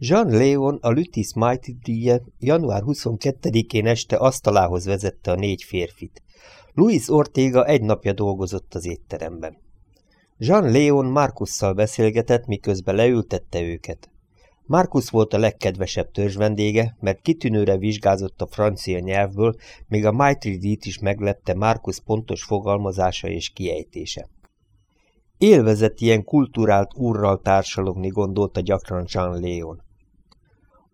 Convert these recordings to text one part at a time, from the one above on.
Jean Léon a Lutis Mighty díje január 22-én este asztalához vezette a négy férfit. Luis Ortega egy napja dolgozott az étteremben. Jean Léon Markusszal beszélgetett, miközben leültette őket. Markus volt a legkedvesebb törzsvendége, mert kitűnőre vizsgázott a francia nyelvből, még a Maitridit is meglepte Markus pontos fogalmazása és kiejtése. Élvezett ilyen kulturált úrral társalogni, gondolta gyakran Jean Léon.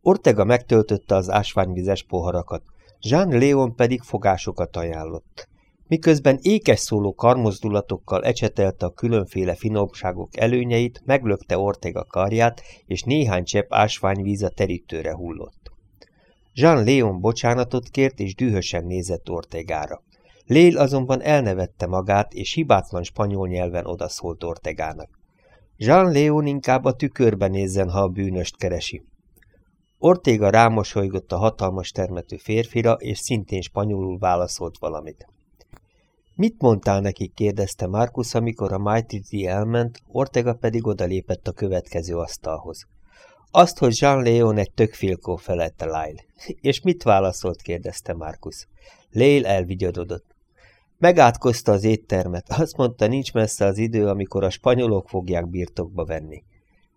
Ortega megtöltötte az ásványvizes poharakat, Jean Léon pedig fogásokat ajánlott. Miközben ékes szóló karmozdulatokkal ecsetelte a különféle finomságok előnyeit, meglökte Ortega karját, és néhány csepp ásványvíz a terítőre hullott. Jean Léon bocsánatot kért, és dühösen nézett Ortegára. Lél azonban elnevette magát, és hibátlan spanyol nyelven odaszólt Ortegának. Jean Léon inkább a tükörbe nézzen, ha a bűnöst keresi. Ortega rámosolygott a hatalmas termetű férfira, és szintén spanyolul válaszolt valamit. Mit mondtál neki? kérdezte Markus, amikor a Mighty elment, Ortega pedig odalépett a következő asztalhoz. Azt, hogy Jean Léon egy tökfilkó felette Lyle. És mit válaszolt? kérdezte Markus. Lél elvigyododott. Megátkozta az éttermet. Azt mondta, nincs messze az idő, amikor a spanyolok fogják birtokba venni.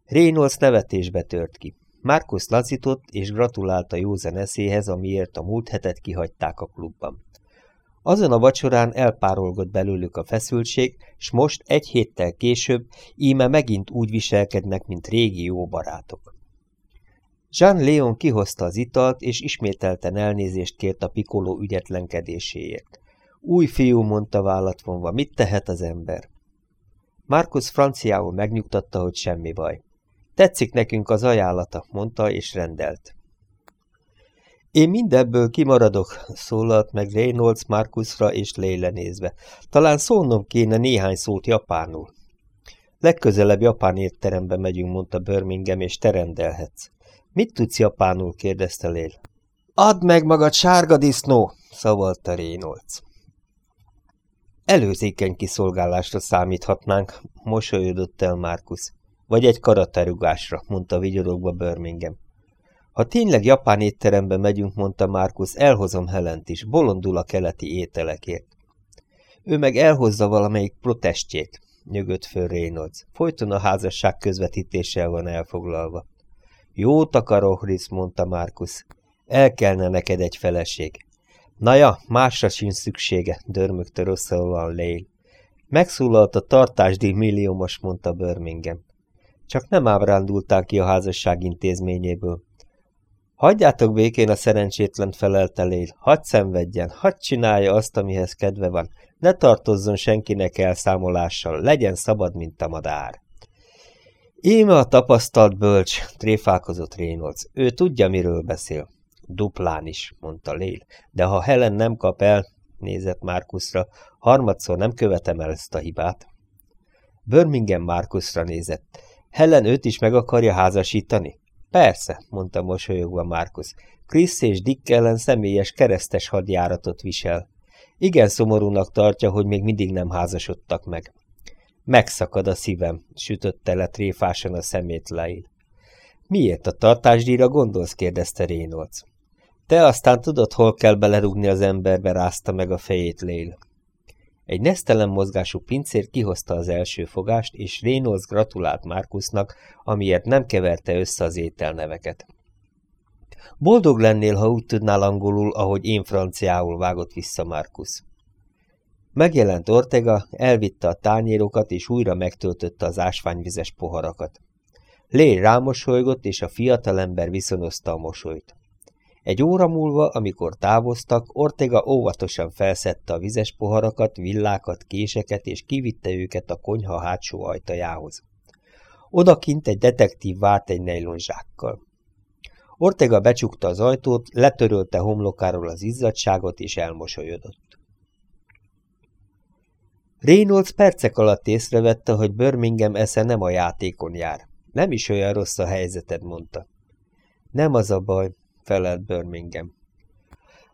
Reynolds nevetésbe tört ki. Markus lazított és gratulálta józan eszéhez, amiért a múlt hetet kihagyták a klubban. Azon a vacsorán elpárolgott belőlük a feszültség, s most egy héttel később íme megint úgy viselkednek, mint régi jó barátok. Jean Léon kihozta az italt, és ismételten elnézést kért a pikoló ügyetlenkedéséért. Új fiú, mondta vállat mit tehet az ember? Markus franciául megnyugtatta, hogy semmi baj. Tetszik nekünk az ajánlata, mondta és rendelt. Én mindebből kimaradok, szólalt meg Reynolds Markusra és Leila nézve. Talán szólnom kéne néhány szót japánul. Legközelebb japán étterembe megyünk, mondta Birmingham, és te rendelhetsz. Mit tudsz japánul? kérdezte Lél. Add meg magad, sárga disznó! szavalta Reynolds. Előzékeny kiszolgálásra számíthatnánk, mosolyodott el Markus. Vagy egy karaterugásra, mondta vigyorogva Birmingham. Ha tényleg japán étterembe megyünk, mondta Markus, elhozom Helent is, bolondul a keleti ételekért. Ő meg elhozza valamelyik protestjét, nyögött föl Reynolds. Folyton a házasság közvetítéssel van elfoglalva. Jót akarok, Risz, mondta Markus. El kellene neked egy feleség. Na ja, másra sincs szüksége, dörmögte rosszalóan Lél. Megszólalt a tartásdíj milliómos, mondta Birmingham. Csak nem ábrándultál ki a házasság intézményéből. Hagyjátok békén a szerencsétlen felelte Lél. Hadd szenvedjen, hadd csinálja azt, amihez kedve van. Ne tartozzon senkinek elszámolással, legyen szabad, mint a madár. Íme a tapasztalt bölcs, tréfálkozott Reynolds. Ő tudja, miről beszél. Duplán is, mondta Lél. De ha Helen nem kap el, nézett Márkuszra, harmadszor nem követem el ezt a hibát. Birmingham Márkuszra nézett. Helen őt is meg akarja házasítani? Persze, mondta mosolyogva Márkusz. Krisz és Dick ellen személyes keresztes hadjáratot visel. Igen szomorúnak tartja, hogy még mindig nem házasodtak meg. Megszakad a szívem, sütötte le tréfásan a szemét Lail. Miért a tartásdíjra gondolsz? kérdezte Reynolds. Te aztán tudod, hol kell belerugni az emberbe, rázta meg a fejét Lél. Egy nesztelen mozgású pincér kihozta az első fogást, és Reynolds gratulált Markusnak, amiért nem keverte össze az ételneveket. Boldog lennél, ha úgy tudnál angolul, ahogy én franciául vágott vissza Markus. Megjelent Ortega, elvitte a tányérokat, és újra megtöltötte az ásványvizes poharakat. Lé rámosolygott, és a fiatalember viszonozta a mosolyt. Egy óra múlva, amikor távoztak, Ortega óvatosan felszette a vizes poharakat, villákat, késeket, és kivitte őket a konyha hátsó ajtajához. Odakint egy detektív várt egy nejlonzsákkal. Ortega becsukta az ajtót, letörölte homlokáról az izzadságot, és elmosolyodott. Reynolds percek alatt észrevette, hogy Birmingham esze nem a játékon jár. Nem is olyan rossz a helyzeted, mondta. Nem az a baj, felelt Birmingham.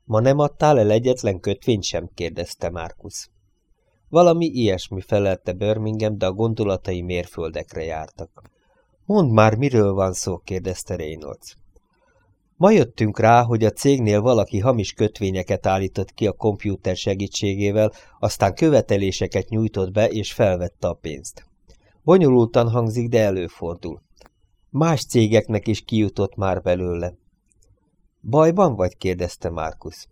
Ma nem adtál el egyetlen kötvényt sem? kérdezte Markus. Valami ilyesmi felelte Birmingham, de a gondolatai mérföldekre jártak. Mondd már, miről van szó, kérdezte Reynolds. Ma jöttünk rá, hogy a cégnél valaki hamis kötvényeket állított ki a kompjúter segítségével, aztán követeléseket nyújtott be és felvette a pénzt. Bonyolultan hangzik, de előfordul. Más cégeknek is kijutott már belőle. Bajban vagy? kérdezte Márkusz.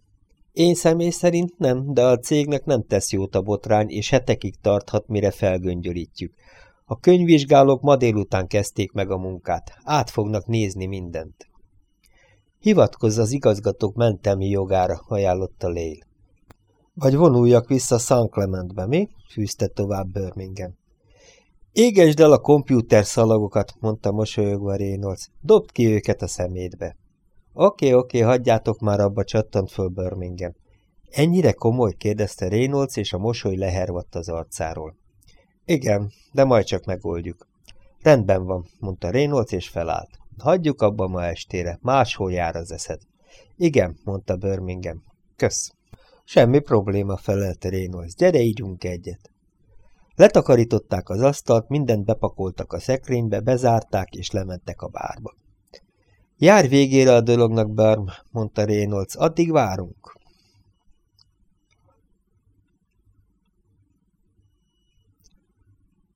Én személy szerint nem, de a cégnek nem tesz jót a botrány, és hetekig tarthat, mire felgöngyölítjük. A könyvvizsgálók ma délután kezdték meg a munkát. Át fognak nézni mindent. Hivatkozz az igazgatók mentelmi jogára, ajánlotta Lél. Vagy vonuljak vissza San Clementbe, mi? fűzte tovább Birmingham. Égesd el a kompjúter szalagokat, mondta mosolyogva Reynolds. Dobd ki őket a szemétbe. Oké, oké, hagyjátok már abba, csattant föl Birmingham. Ennyire komoly? kérdezte Reynolds, és a mosoly lehervadt az arcáról. Igen, de majd csak megoldjuk. Rendben van, mondta Reynolds, és felállt. Hagyjuk abba ma estére, máshol jár az eszed. Igen, mondta Birmingham. Kösz. Semmi probléma, felelte Reynolds. Gyere, ígyunk egyet. Letakarították az asztalt, mindent bepakoltak a szekrénybe, bezárták és lementek a bárba. Jár végére a dolognak, Berm, mondta Reynolds, addig várunk.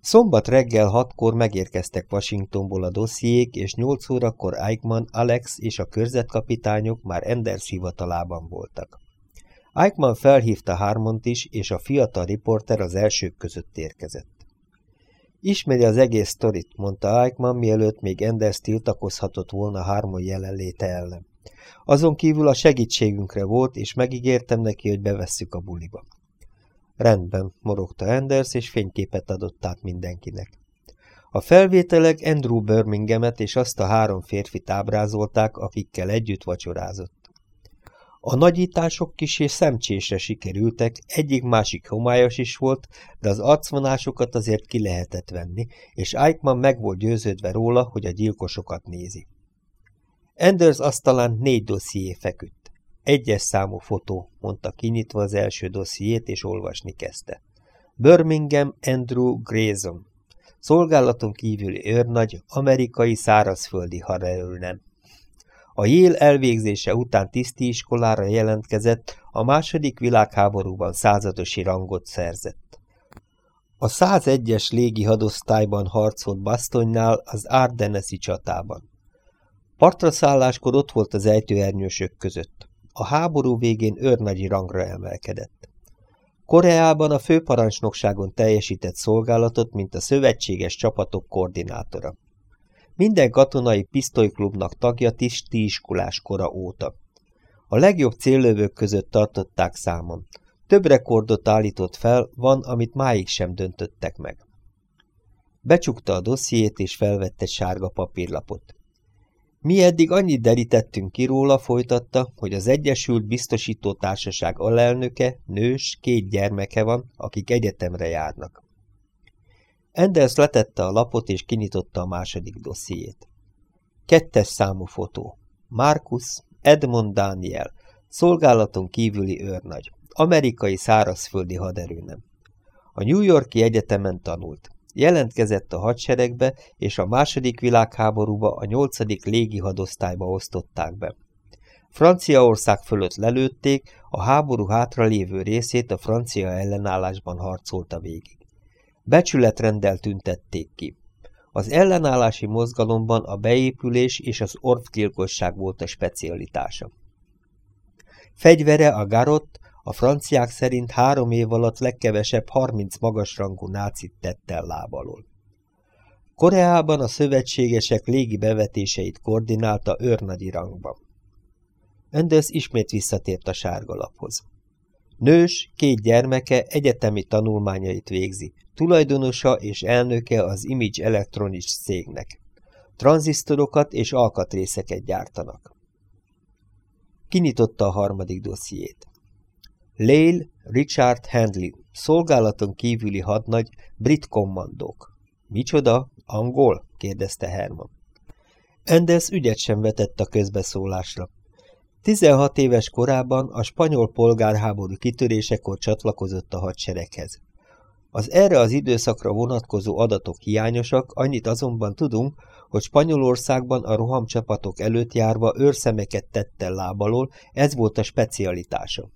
Szombat reggel hatkor megérkeztek Washingtonból a dossziék, és nyolc órakor Eichmann, Alex és a körzetkapitányok már Enders hivatalában voltak. Eichmann felhívta Harmont is, és a fiatal riporter az elsők között érkezett. Ismeri az egész sztorit, mondta Eichmann, mielőtt még Enders tiltakozhatott volna Harmon jelenléte ellen. Azon kívül a segítségünkre volt, és megígértem neki, hogy bevesszük a buliba. Rendben, morogta Enders, és fényképet adott át mindenkinek. A felvételek Andrew Birminghamet és azt a három férfit ábrázolták, akikkel együtt vacsorázott. A nagyítások kis és szemcsésre sikerültek, egyik-másik homályos is volt, de az arcvonásokat azért ki lehetett venni, és Eichmann meg volt győződve róla, hogy a gyilkosokat nézi. Anders asztalán négy dosszié feküdt. Egyes számú fotó, mondta kinyitva az első dossziét, és olvasni kezdte. Birmingham Andrew Grayson. Szolgálaton kívüli őrnagy, amerikai szárazföldi nem. A Yale elvégzése után tisztiiskolára jelentkezett, a második világháborúban századosi rangot szerzett. A 101-es légi hadosztályban harcolt Bastonnál az Ardennesi csatában. Partra szálláskor ott volt az ejtőernyősök között. A háború végén őrnagyi rangra emelkedett. Koreában a főparancsnokságon teljesített szolgálatot, mint a szövetséges csapatok koordinátora. Minden katonai pisztolyklubnak tagja tiszti iskolás kora óta. A legjobb céllövők között tartották számon. Több rekordot állított fel, van, amit máig sem döntöttek meg. Becsukta a dossziét és felvette sárga papírlapot. Mi eddig annyit derítettünk ki róla, folytatta, hogy az Egyesült Biztosító Társaság alelnöke, nős, két gyermeke van, akik egyetemre járnak. Enders letette a lapot és kinyitotta a második dossziét. Kettes számú fotó. Marcus Edmond Daniel, szolgálaton kívüli őrnagy, amerikai szárazföldi haderőnem. A New Yorki Egyetemen tanult. Jelentkezett a hadseregbe, és a második világháborúba a nyolcadik légihadosztályba osztották be. Franciaország fölött lelőtték, a háború hátralévő részét a francia ellenállásban harcolta végig. Becsületrendel tüntették ki. Az ellenállási mozgalomban a beépülés és az orvgyilkosság volt a specialitása. Fegyvere a garott, a franciák szerint három év alatt legkevesebb 30 magasrangú nácit tett el lábalól. Koreában a szövetségesek légi bevetéseit koordinálta őrnagyi rangban. Enders ismét visszatért a sárgalaphoz. Nős, két gyermeke egyetemi tanulmányait végzi, tulajdonosa és elnöke az Image Electronics cégnek. Tranzisztorokat és alkatrészeket gyártanak. Kinyitotta a harmadik dossziét. Lale Richard Handley, szolgálaton kívüli hadnagy, brit kommandók. Micsoda? Angol? kérdezte Herman. Enders ügyet sem vetett a közbeszólásra. 16 éves korában a spanyol polgárháború kitörésekor csatlakozott a hadsereghez. Az erre az időszakra vonatkozó adatok hiányosak, annyit azonban tudunk, hogy Spanyolországban a rohamcsapatok előtt járva őrszemeket tett el lábalól, ez volt a specialitása.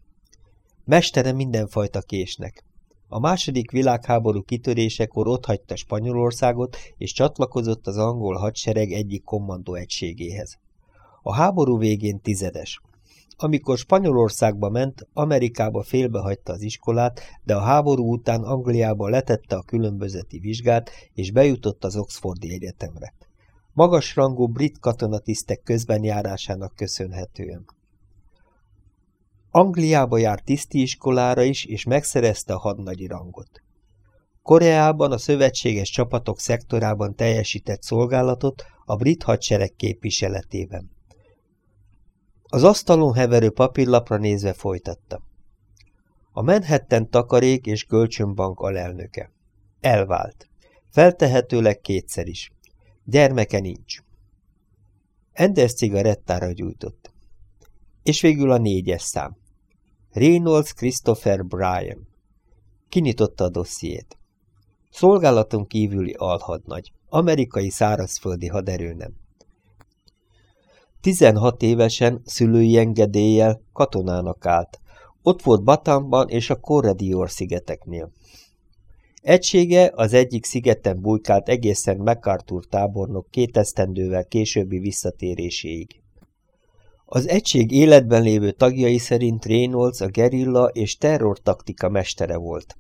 Mestere mindenfajta késnek. A második világháború kitörésekor otthagyta Spanyolországot, és csatlakozott az angol hadsereg egyik kommandó egységéhez. A háború végén tizedes. Amikor Spanyolországba ment, Amerikába félbehagyta az iskolát, de a háború után Angliába letette a különbözeti vizsgát, és bejutott az Oxfordi Egyetemre. Magasrangú brit katonatisztek közben járásának köszönhetően. Angliába járt tisztiiskolára is, és megszerezte a hadnagyi rangot. Koreában a szövetséges csapatok szektorában teljesített szolgálatot a brit hadsereg képviseletében. Az asztalon heverő papírlapra nézve folytatta. A Manhattan takarék és kölcsönbank alelnöke. Elvált. Feltehetőleg kétszer is. Gyermeke nincs. Enders cigarettára gyújtott. És végül a négyes szám. Reynolds Christopher Bryan. Kinyitotta a dossziét. Szolgálaton kívüli alhadnagy. Amerikai szárazföldi haderőnem. 16 évesen szülői engedéllyel katonának állt. Ott volt Batamban és a Corredior szigeteknél. Egysége az egyik szigeten bujkált egészen MacArthur tábornok két esztendővel későbbi visszatéréséig. Az egység életben lévő tagjai szerint Reynolds a gerilla és terrortaktika mestere volt.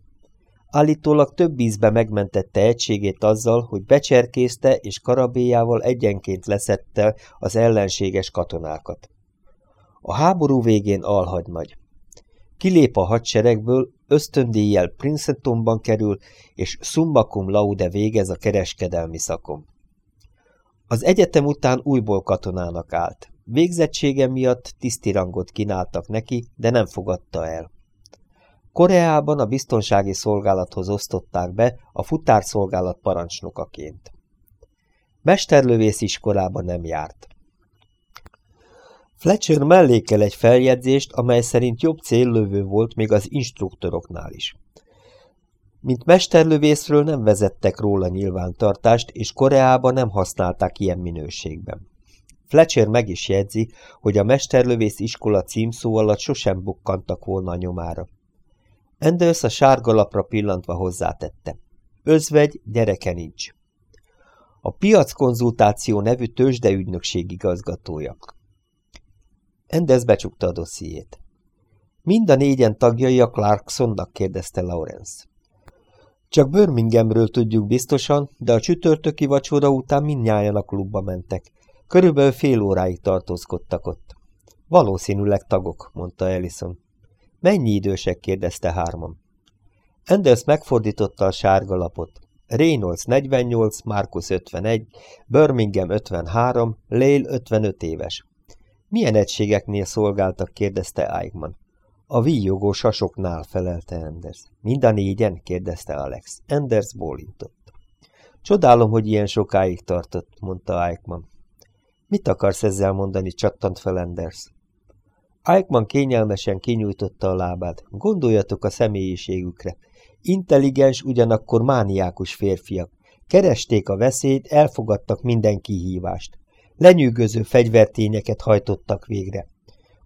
Állítólag több ízbe megmentette egységét azzal, hogy becserkészte és karabéjával egyenként leszette az ellenséges katonákat. A háború végén alhagynagy. Kilép a hadseregből, ösztöndíjjel Princetonban kerül, és summa cum laude végez a kereskedelmi szakon. Az egyetem után újból katonának állt. Végzettsége miatt tisztirangot kínáltak neki, de nem fogadta el. Koreában a biztonsági szolgálathoz osztották be a futárszolgálat parancsnokaként. Mesterlövész iskolába nem járt. Fletcher mellékel egy feljegyzést, amely szerint jobb céllövő volt még az instruktoroknál is. Mint mesterlövészről nem vezettek róla nyilvántartást, és Koreában nem használták ilyen minőségben. Fletcher meg is jegyzi, hogy a mesterlövész iskola címszó alatt sosem bukkantak volna a nyomára. Enders a sárga lapra pillantva hozzátette. Özvegy, gyereke nincs. A piackonzultáció nevű tőzsdeügynökség igazgatója. Enders becsukta a dossziét. Mind a négyen tagjai a Clarksonnak kérdezte Lawrence. Csak Birminghamről tudjuk biztosan, de a csütörtöki vacsora után mindnyájan a klubba mentek. Körülbelül fél óráig tartózkodtak ott. Valószínűleg tagok, mondta Ellison. Mennyi idősek? kérdezte hárman. Enders megfordította a sárga lapot. Reynolds 48, Marcus 51, Birmingham 53, Lale 55 éves. Milyen egységeknél szolgáltak? kérdezte Eichmann. A víjogó sasoknál felelte Enders. Mind a négyen? kérdezte Alex. Enders bólintott. Csodálom, hogy ilyen sokáig tartott, mondta Eichmann. Mit akarsz ezzel mondani, csattant fel Enders. Eichmann kényelmesen kinyújtotta a lábát. Gondoljatok a személyiségükre. Intelligens, ugyanakkor mániákus férfiak. Keresték a veszélyt, elfogadtak minden kihívást. Lenyűgöző fegyvertényeket hajtottak végre.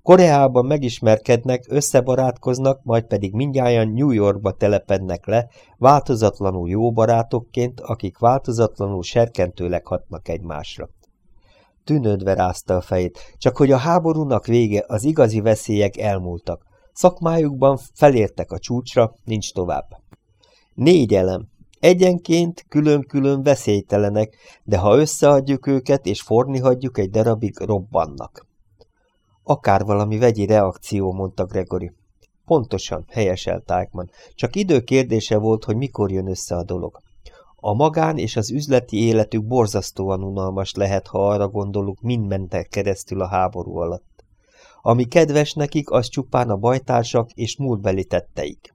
Koreában megismerkednek, összebarátkoznak, majd pedig mindjárt New Yorkba telepednek le, változatlanul jó barátokként, akik változatlanul serkentőleg hatnak egymásra. Tűnődve rázta a fejét, csak hogy a háborúnak vége, az igazi veszélyek elmúltak. Szakmájukban felértek a csúcsra, nincs tovább. Négy elem. Egyenként külön-külön veszélytelenek, de ha összeadjuk őket és forni hagyjuk, egy darabig robbannak. Akár valami vegyi reakció, mondta Gregory. Pontosan, helyeselt Eichmann. Csak idő kérdése volt, hogy mikor jön össze a dolog. A magán és az üzleti életük borzasztóan unalmas lehet, ha arra gondolunk, mind mentek keresztül a háború alatt. Ami kedves nekik, az csupán a bajtársak és múltbeli tetteik.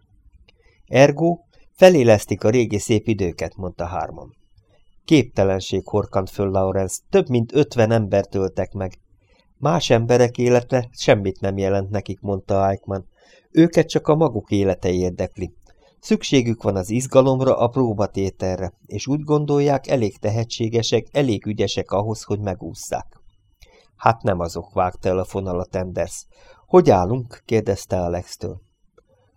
Ergo, felélesztik a régi szép időket, mondta Harmon. Képtelenség horkant föl Lawrence, több mint ötven embert öltek meg. Más emberek élete semmit nem jelent nekik, mondta Eichmann. Őket csak a maguk élete érdekli. Szükségük van az izgalomra, a próbatételre, és úgy gondolják, elég tehetségesek, elég ügyesek ahhoz, hogy megússzák. Hát nem azok, vágta el a fonalat. Hogy állunk? kérdezte Alex-től.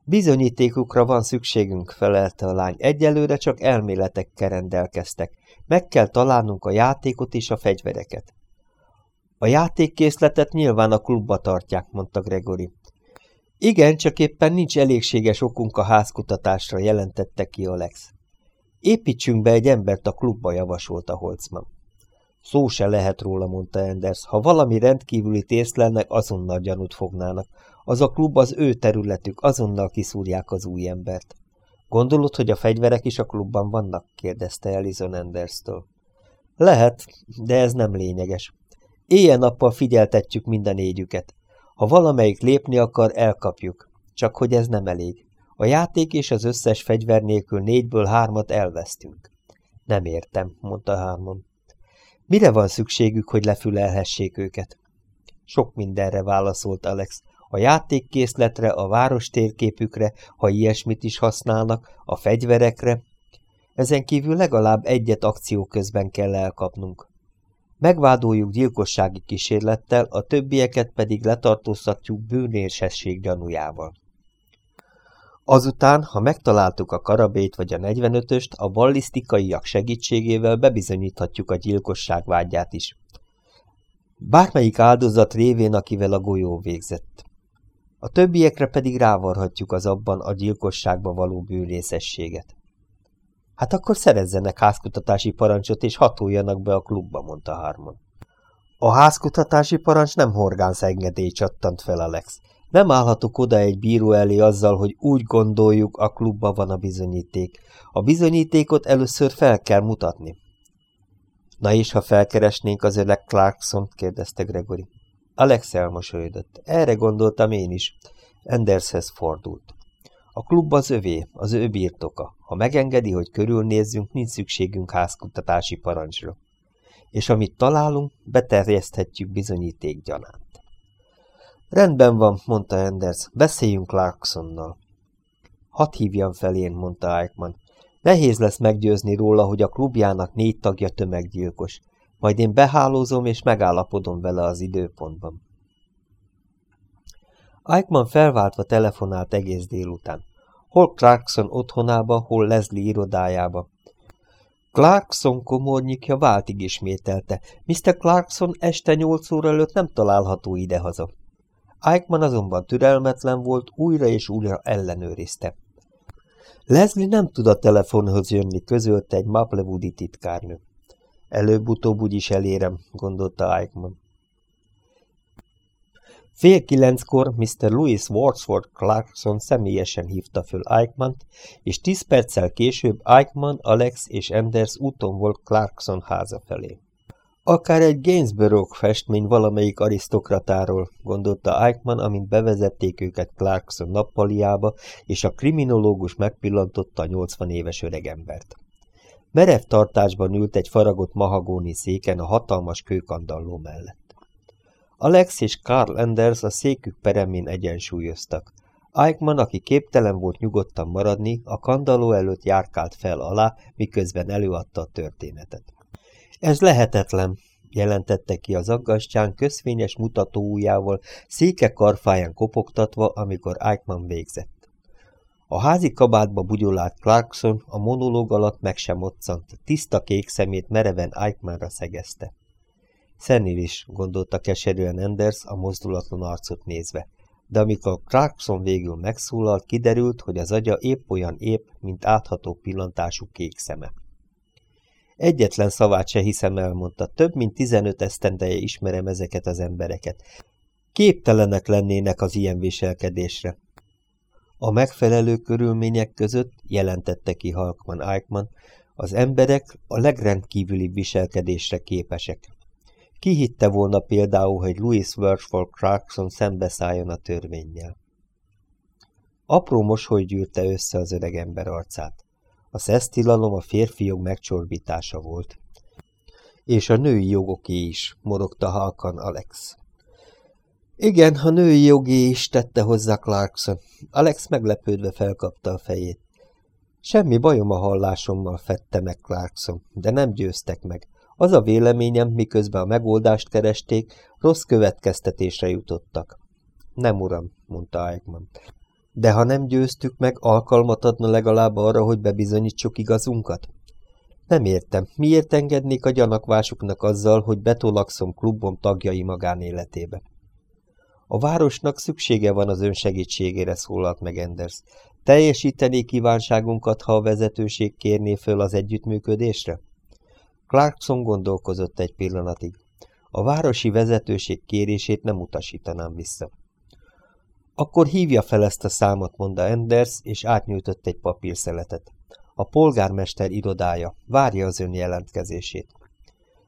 Bizonyítékukra van szükségünk, felelte a lány. Egyelőre csak elméletekkel rendelkeztek. Meg kell találnunk a játékot és a fegyvereket. A játékkészletet nyilván a klubba tartják, mondta Gregory. Igen, csak éppen nincs elégséges okunk a házkutatásra, jelentette ki Alex. Építsünk be egy embert a klubba, javasolta Holzman. Szó se lehet róla, mondta Enders. Ha valami rendkívüli tészlelnek, azonnal gyanút fognának. Az a klub az ő területük, azonnal kiszúrják az új embert. Gondolod, hogy a fegyverek is a klubban vannak? kérdezte Elizon Enders-től. Lehet, de ez nem lényeges. Éjjel-nappal figyeltetjük minden négyüket. Ha valamelyik lépni akar, elkapjuk. Csak hogy ez nem elég. A játék és az összes fegyver nélkül négyből hármat elvesztünk. Nem értem, mondta Harmon. Mire van szükségük, hogy lefülelhessék őket? Sok mindenre válaszolt Alex. A játékkészletre, a város térképükre, ha ilyesmit is használnak, a fegyverekre. Ezen kívül legalább egyet akció közben kell elkapnunk. Megvádoljuk gyilkossági kísérlettel, a többieket pedig letartóztatjuk bűnérsesség gyanújával. Azután, ha megtaláltuk a karabét vagy a 45-öst, a ballisztikaiak segítségével bebizonyíthatjuk a gyilkosság vágyát is. Bármelyik áldozat révén, akivel a golyó végzett. A többiekre pedig rávarhatjuk az abban a gyilkosságba való bűrészességet. Hát akkor szerezzenek házkutatási parancsot, és hatoljanak be a klubba, mondta Harmon. A házkutatási parancs nem horgánsz engedély csattant fel Alex. Nem állhatok oda egy bíró elé azzal, hogy úgy gondoljuk, a klubba van a bizonyíték. A bizonyítékot először fel kell mutatni. Na és ha felkeresnénk az öreg Clarkson? kérdezte Gregory. Alex elmosolyodott. Erre gondoltam én is. Endershez fordult. A klub az övé, az ő birtoka. Ha megengedi, hogy körülnézzünk, nincs szükségünk házkutatási parancsra. És amit találunk, beterjeszthetjük bizonyíték gyanánt. Rendben van, mondta Enders, beszéljünk Clarksonnal. Hadd hívjam fel én, mondta Eichmann. Nehéz lesz meggyőzni róla, hogy a klubjának négy tagja tömeggyilkos. Majd én behálózom és megállapodom vele az időpontban. Eichmann felváltva telefonált egész délután. Hol Clarkson otthonába, hol Leslie irodájába. Clarkson komornyikja váltig ismételte. Mr. Clarkson este nyolc óra előtt nem található idehaza. Eichmann azonban türelmetlen volt, újra és újra ellenőrizte. Leslie nem tud a telefonhoz jönni, közölte egy Maplewoodi titkárnő. Előbb-utóbb úgyis elérem, gondolta Eichmann. Fél kilenckor Mr. Louis Wordsworth Clarkson személyesen hívta föl eichmann és tíz perccel később Eichmann, Alex és Enders úton volt Clarkson háza felé. Akár egy Gainsborough festmény valamelyik arisztokratáról, gondolta Eichmann, amint bevezették őket Clarkson nappaliába, és a kriminológus megpillantotta a 80 éves öregembert. Merev tartásban ült egy faragott mahagóni széken a hatalmas kőkandalló mellett. Alex és Carl Anders a székük peremén egyensúlyoztak. Eichmann, aki képtelen volt nyugodtan maradni, a kandalló előtt járkált fel alá, miközben előadta a történetet. Ez lehetetlen, jelentette ki az aggastyán közfényes mutatóujjával, széke karfáján kopogtatva, amikor Eichmann végzett. A házi kabátba bugyolált Clarkson a monológ alatt meg sem moccant, tiszta kék szemét mereven Eichmannra szegezte. Szenil is, gondolta keserűen Enders a mozdulatlan arcot nézve. De amikor Clarkson végül megszólalt, kiderült, hogy az agya épp olyan épp, mint átható pillantású kék szeme. Egyetlen szavát se hiszem el, mondta, több mint tizenöt esztendeje ismerem ezeket az embereket. Képtelenek lennének az ilyen viselkedésre. A megfelelő körülmények között, jelentette ki Halkman Eichmann, az emberek a legrendkívülibb viselkedésre képesek. Ki hitte volna például, hogy Louis Wordsworth Clarkson szembeszálljon a törvényjel? Apró mosoly gyűrte össze az öreg ember arcát. A szesztilalom a férfi jog megcsorbítása volt. És a női jogoké is, morogta halkan Alex. Igen, a női jogé is, tette hozzá Clarkson. Alex meglepődve felkapta a fejét. Semmi bajom a hallásommal, fette meg Clarkson, de nem győztek meg. Az a véleményem, miközben a megoldást keresték, rossz következtetésre jutottak. Nem, uram, mondta Eichmann. De ha nem győztük meg, alkalmat adna legalább arra, hogy bebizonyítsuk igazunkat? Nem értem, miért engednék a gyanakvásuknak azzal, hogy betolakszom klubom tagjai magánéletébe? A városnak szüksége van az ön segítségére, szólalt meg Enders. Teljesítené kívánságunkat, ha a vezetőség kérné föl az együttműködésre? Clarkson gondolkozott egy pillanatig. A városi vezetőség kérését nem utasítanám vissza. Akkor hívja fel ezt a számot, mondta Enders, és átnyújtott egy papírszeletet. A polgármester irodája. Várja az ön jelentkezését.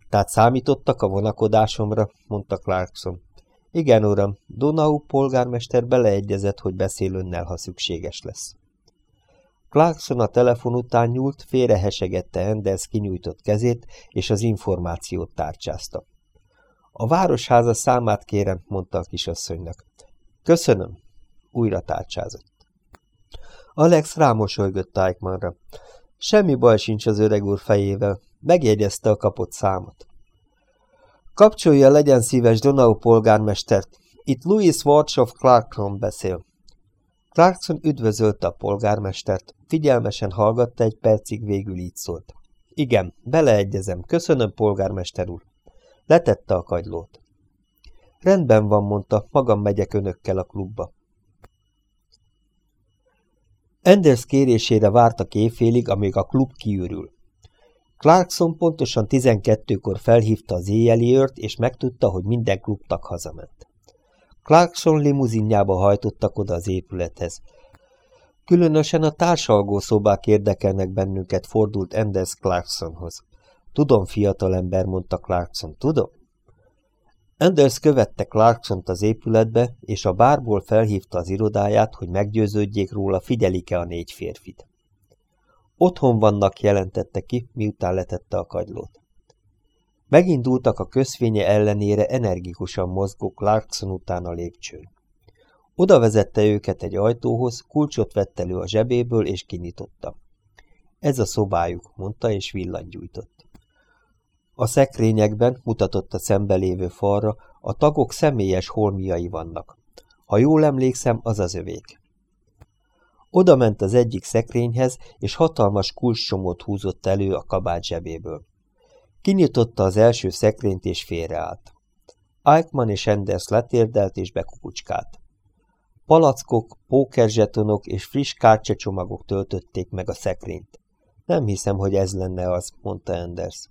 Tehát számítottak a vonakodásomra, mondta Clarkson. Igen, uram, Donau polgármester beleegyezett, hogy beszél önnel, ha szükséges lesz. Clarkson a telefon után nyúlt, félrehesegette Enders kinyújtott kezét, és az információt tárcsázta. A városháza számát kérem, mondta a kisasszonynak. Köszönöm, újra tárcsázott. Alex rámosolygott Eichmannra. Semmi baj sincs az öreg úr fejével, megjegyezte a kapott számot. Kapcsolja, legyen szíves Donau polgármestert. Itt Louis Warshaw Clarkson beszél. Clarkson üdvözölte a polgármestert, figyelmesen hallgatta egy percig, végül így szólt. Igen, beleegyezem, köszönöm, polgármester úr. Letette a kagylót. Rendben van, mondta, magam megyek önökkel a klubba. Enders kérésére vártak éjfélig, amíg a klub kiürül. Clarkson pontosan 12-kor felhívta az éjjeli őrt, és megtudta, hogy minden klubtak hazament. Clarkson limuzinjába hajtottak oda az épülethez. Különösen a társalgó szobák érdekelnek bennünket, fordult Enders Clarksonhoz. Tudom, fiatalember, mondta Clarkson, tudom. Anders követte clarkson az épületbe, és a bárból felhívta az irodáját, hogy meggyőződjék róla, figyelik-e a négy férfit. Otthon vannak, jelentette ki, miután letette a kagylót. Megindultak a közfénye ellenére energikusan mozgó Clarkson után a lépcsőn. Oda vezette őket egy ajtóhoz, kulcsot vett elő a zsebéből, és kinyitotta. Ez a szobájuk, mondta, és villangyújtott. A szekrényekben, mutatott a szembelévő falra, a tagok személyes holmiai vannak. Ha jól emlékszem, az az övék. Oda ment az egyik szekrényhez, és hatalmas kulcsomót húzott elő a kabát zsebéből. Kinyitotta az első szekrényt, és félreállt. Eichmann és Enders letérdelt és bekukucskált. Palackok, pókerzsetonok és friss kártyacsomagok töltötték meg a szekrényt. Nem hiszem, hogy ez lenne az, mondta Enders.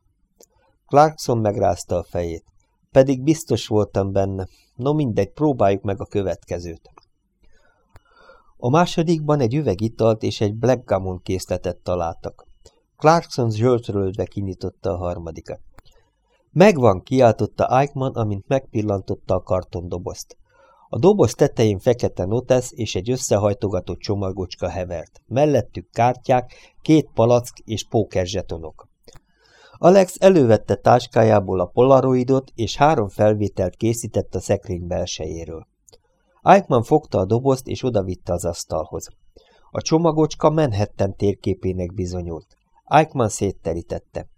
Clarkson megrázta a fejét. Pedig biztos voltam benne. No mindegy, próbáljuk meg a következőt. A másodikban egy üveg italt és egy Black Gammon készletet találtak. Clarkson zsöltrölődve kinyitotta a harmadikat. Megvan, kiáltotta Eichmann, amint megpillantotta a kartondobozt. A doboz tetején fekete notesz és egy összehajtogatott csomagocska hevert. Mellettük kártyák, két palack és pókerzsetonok. Alex elővette táskájából a polaroidot, és három felvételt készített a szekrény belsejéről. Eichmann fogta a dobozt, és odavitte az asztalhoz. A csomagocska Manhattan térképének bizonyult. Eichmann szétterítette.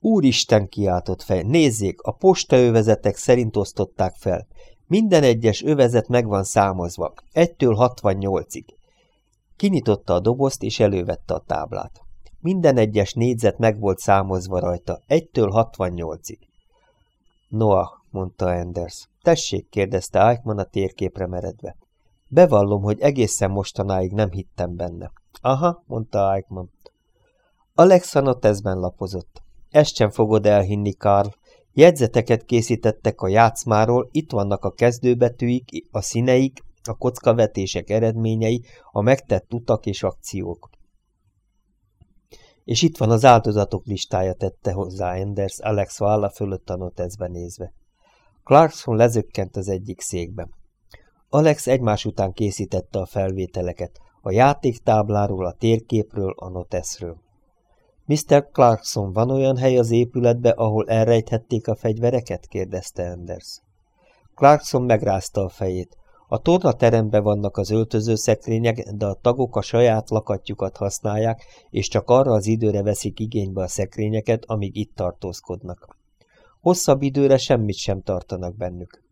Úristen kiáltott fel, nézzék, a postaövezetek szerint osztották fel. Minden egyes övezet meg van számozva, 1-től 68-ig. Kinyitotta a dobozt, és elővette a táblát. Minden egyes négyzet meg volt számozva rajta, egytől 68-ig. Noah, mondta Anders. Tessék, kérdezte Eichmann a térképre meredve. Bevallom, hogy egészen mostanáig nem hittem benne. Aha, mondta Eichmann. Alexa notezben lapozott. Ezt sem fogod elhinni, Karl. Jegyzeteket készítettek a játszmáról, itt vannak a kezdőbetűik, a színeik, a kockavetések eredményei, a megtett utak és akciók. És itt van az áldozatok listája, tette hozzá Enders Alex válla fölött a notezbe nézve. Clarkson lezökkent az egyik székbe. Alex egymás után készítette a felvételeket, a játéktábláról, a térképről, a noteszről. Mr. Clarkson, van olyan hely az épületbe, ahol elrejthették a fegyvereket? kérdezte Enders. Clarkson megrázta a fejét. A tornateremben vannak az öltözőszekrények, de a tagok a saját lakatjukat használják, és csak arra az időre veszik igénybe a szekrényeket, amíg itt tartózkodnak. Hosszabb időre semmit sem tartanak bennük.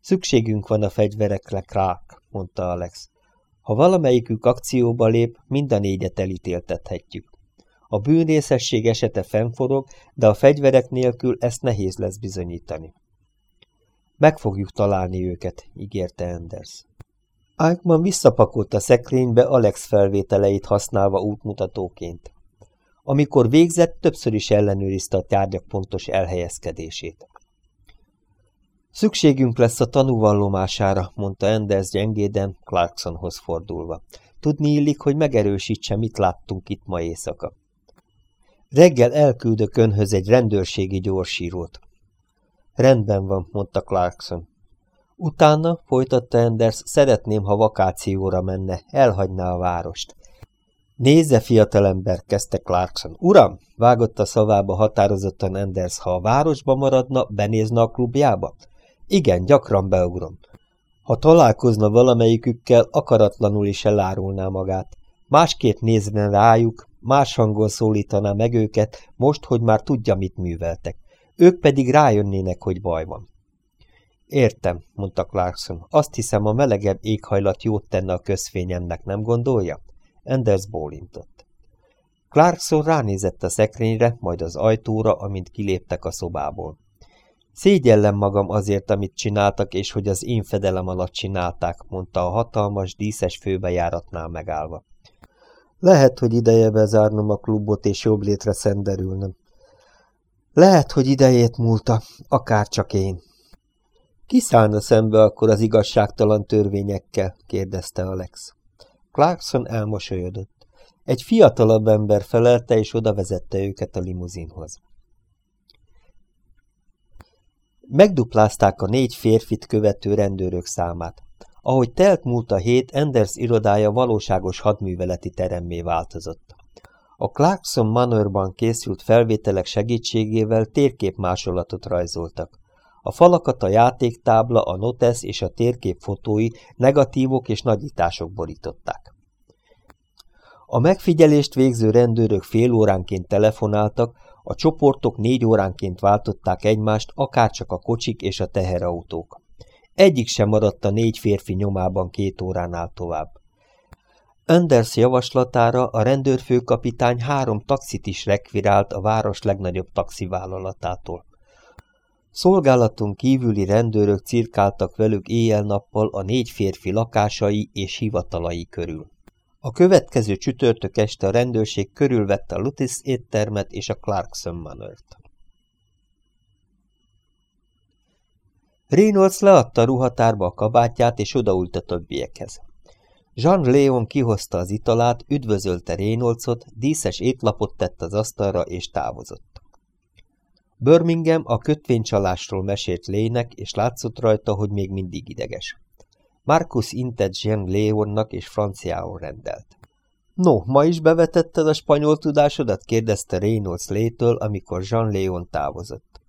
Szükségünk van a fegyverekre, Clark, mondta Alex. Ha valamelyikük akcióba lép, mind a négyet elítéltethetjük. A bűnészesség esete fennforog, de a fegyverek nélkül ezt nehéz lesz bizonyítani. Meg fogjuk találni őket, ígérte Anders. Eichmann visszapakolt a szekrénybe Alex felvételeit használva útmutatóként. Amikor végzett, többször is ellenőrizte a tárgyak pontos elhelyezkedését. Szükségünk lesz a tanúvallomására, mondta Enders gyengéden, Clarksonhoz fordulva. Tudni illik, hogy megerősítse, mit láttunk itt ma éjszaka. Reggel elküldök önhöz egy rendőrségi gyorsírót. Rendben van, mondta Clarkson. Utána, folytatta Enders, szeretném, ha vakációra menne, elhagyná a várost. Nézze, fiatalember, kezdte Clarkson. Uram, vágott a szavába határozottan Enders, ha a városba maradna, benézne a klubjába? Igen, gyakran beugrom. Ha találkozna valamelyikükkel, akaratlanul is elárulná magát. Másképp nézne rájuk, más hangon szólítaná meg őket, most, hogy már tudja, mit műveltek. Ők pedig rájönnének, hogy baj van. Értem, mondta Clarkson. Azt hiszem, a melegebb éghajlat jót tenne a közfényemnek, nem gondolja? Enders bólintott. Clarkson ránézett a szekrényre, majd az ajtóra, amint kiléptek a szobából. Szégyellem magam azért, amit csináltak, és hogy az én fedelem alatt csinálták, mondta a hatalmas, díszes főbejáratnál megállva. Lehet, hogy ideje bezárnom a klubot, és jobb létre szenderülnöm. Lehet, hogy idejét múlta, akár csak én. Kiszállna szembe akkor az igazságtalan törvényekkel? kérdezte Alex. Clarkson elmosolyodott. Egy fiatalabb ember felelte, és oda vezette őket a limuzinhoz. Megduplázták a négy férfit követő rendőrök számát. Ahogy telt múlt a hét, Enders irodája valóságos hadműveleti teremmé változott. A Clarkson Manorban készült felvételek segítségével térképmásolatot rajzoltak. A falakat a játéktábla, a notesz és a térkép fotói negatívok és nagyítások borították. A megfigyelést végző rendőrök fél óránként telefonáltak, a csoportok négy óránként váltották egymást, akárcsak a kocsik és a teherautók. Egyik sem maradt a négy férfi nyomában két óránál tovább. Anders javaslatára a rendőrfőkapitány három taxit is rekvirált a város legnagyobb taxivállalatától. Szolgálatunk kívüli rendőrök cirkáltak velük éjjel-nappal a négy férfi lakásai és hivatalai körül. A következő csütörtök este a rendőrség körülvette a Lutis éttermet és a Clarkson Manort. Reynolds leadta ruhatárba a kabátját, és odaült a többiekhez. Jean Léon kihozta az italát, üdvözölte Reynoldsot, díszes étlapot tett az asztalra, és távozott. Birmingham a kötvénycsalásról mesélt Lének, és látszott rajta, hogy még mindig ideges. Marcus intett Jean Léonnak, és franciául rendelt. No, ma is bevetetted a spanyol tudásodat? kérdezte Reynolds Létől, amikor Jean Léon távozott.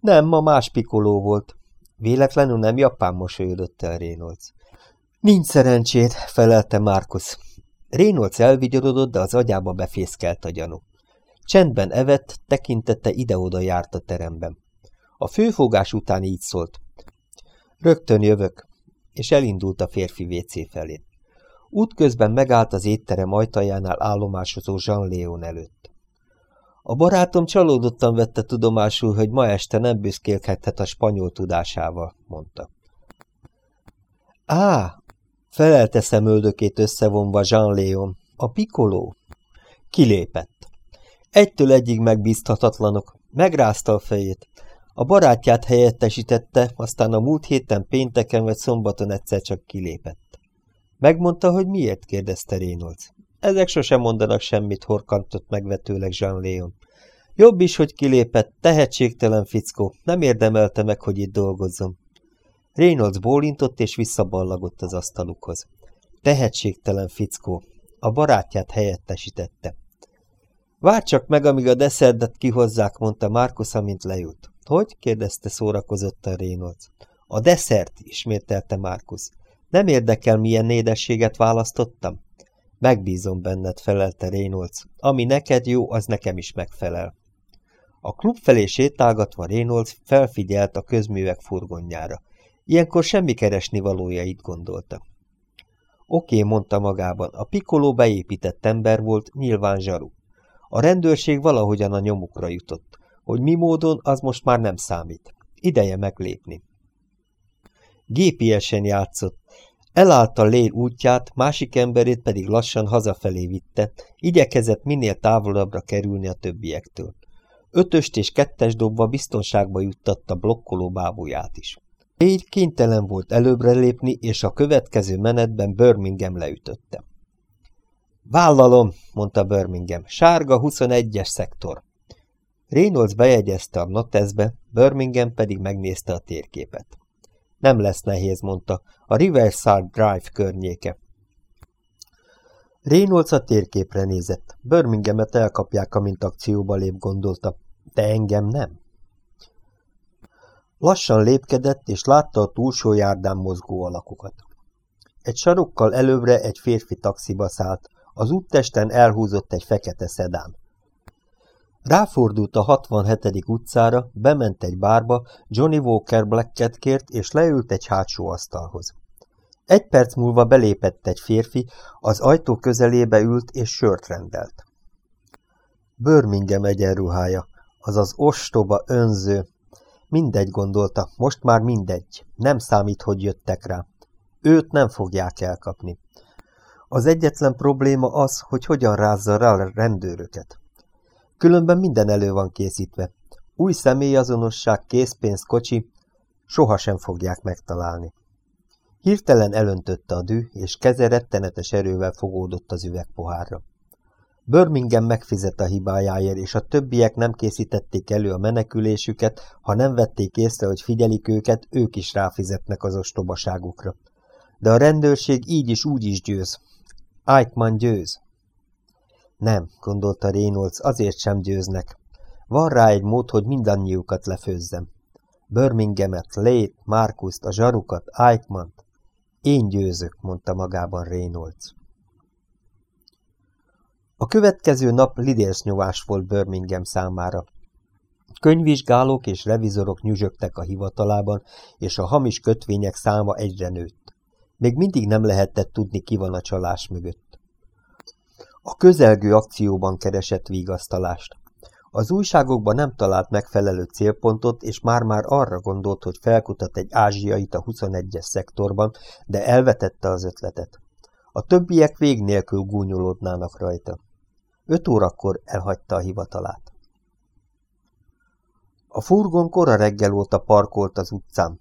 Nem, ma más pikoló volt. Véletlenül nem japán mosolyodott el Reynolds. Nincs szerencsét, felelte Markus. Reynolds elvigyorodott, de az agyába befészkelt a gyanú. Csendben evett, tekintette ide-oda járt a teremben. A főfogás után így szólt. Rögtön jövök, és elindult a férfi WC felé. Útközben megállt az étterem ajtajánál állomásozó Jean Léon előtt. A barátom csalódottan vette tudomásul, hogy ma este nem büszkélkedhet a spanyol tudásával, mondta. Á, felelte szemöldökét összevonva Jean Léon. A pikoló? Kilépett. Egytől egyig megbízhatatlanok. Megrázta a fejét. A barátját helyettesítette, aztán a múlt héten pénteken vagy szombaton egyszer csak kilépett. Megmondta, hogy miért? kérdezte Reynolds. Ezek sosem mondanak semmit, horkantott megvetőleg Jean Léon. Jobb is, hogy kilépett, tehetségtelen fickó, nem érdemelte meg, hogy itt dolgozzon. Reynolds bólintott és visszaballagott az asztalukhoz. Tehetségtelen fickó. A barátját helyettesítette. Várj csak meg, amíg a deszerdet kihozzák, mondta Markus, amint leült. Hogy? kérdezte szórakozottan Reynolds. A desszert, ismételte Markus. Nem érdekel, milyen nédességet választottam? Megbízom benned, felelte Reynolds. Ami neked jó, az nekem is megfelel. A klub felé sétálgatva Reynolds felfigyelt a közművek furgonjára. Ilyenkor semmi keresni valója itt gondolta. Oké, mondta magában, a pikoló beépített ember volt, nyilván zsaru. A rendőrség valahogyan a nyomukra jutott. Hogy mi módon, az most már nem számít. Ideje meglépni. Gépiesen játszott. Elállta Lél útját, másik emberét pedig lassan hazafelé vitte, igyekezett minél távolabbra kerülni a többiektől. Ötöst és kettes dobva biztonságba juttatta blokkoló bábúját is. Így kénytelen volt előbbre lépni, és a következő menetben Birmingham leütötte. Vállalom, mondta Birmingham, sárga 21-es szektor. Reynolds bejegyezte a noteszbe, Birmingham pedig megnézte a térképet. Nem lesz nehéz, mondta, a Riverside Drive környéke. Reynolds a térképre nézett. Birminghamet elkapják, amint akcióba lép, gondolta. De engem nem. Lassan lépkedett, és látta a túlsó járdán mozgó alakokat. Egy sarokkal előbbre egy férfi taxiba szállt, az úttesten elhúzott egy fekete szedán. Ráfordult a 67. utcára, bement egy bárba, Johnny Walker Blacket kért, és leült egy hátsó asztalhoz. Egy perc múlva belépett egy férfi, az ajtó közelébe ült és sört rendelt. Birmingham egyenruhája, az az ostoba, önző. Mindegy, gondolta, most már mindegy, nem számít, hogy jöttek rá. Őt nem fogják elkapni. Az egyetlen probléma az, hogy hogyan rázza rá a rendőröket. Különben minden elő van készítve. Új személyazonosság, készpénz, kocsi, sohasem fogják megtalálni. Hirtelen elöntötte a dű, és keze rettenetes erővel fogódott az üvegpohárra. Birmingham megfizet a hibájáért, és a többiek nem készítették elő a menekülésüket, ha nem vették észre, hogy figyelik őket, ők is ráfizetnek az ostobaságukra. De a rendőrség így is úgy is győz. Eichmann győz. Nem, gondolta Reynolds, azért sem győznek. Van rá egy mód, hogy mindannyiukat lefőzzem. Birminghamet, Lét, Markuszt, a zsarukat, Eichmann-t. Én győzök, mondta magában Reynolds. A következő nap lidérsznyomás volt Birmingham számára. Könyvvizsgálók és revizorok nyüzsögtek a hivatalában, és a hamis kötvények száma egyre nőtt. Még mindig nem lehetett tudni, ki van a csalás mögött. A közelgő akcióban keresett vigasztalást. Az újságokban nem talált megfelelő célpontot, és már-már arra gondolt, hogy felkutat egy ázsiait a 21-es szektorban, de elvetette az ötletet. A többiek vég nélkül gúnyolódnának rajta. Öt órakor elhagyta a hivatalát. A furgon kora reggel óta parkolt az utcán.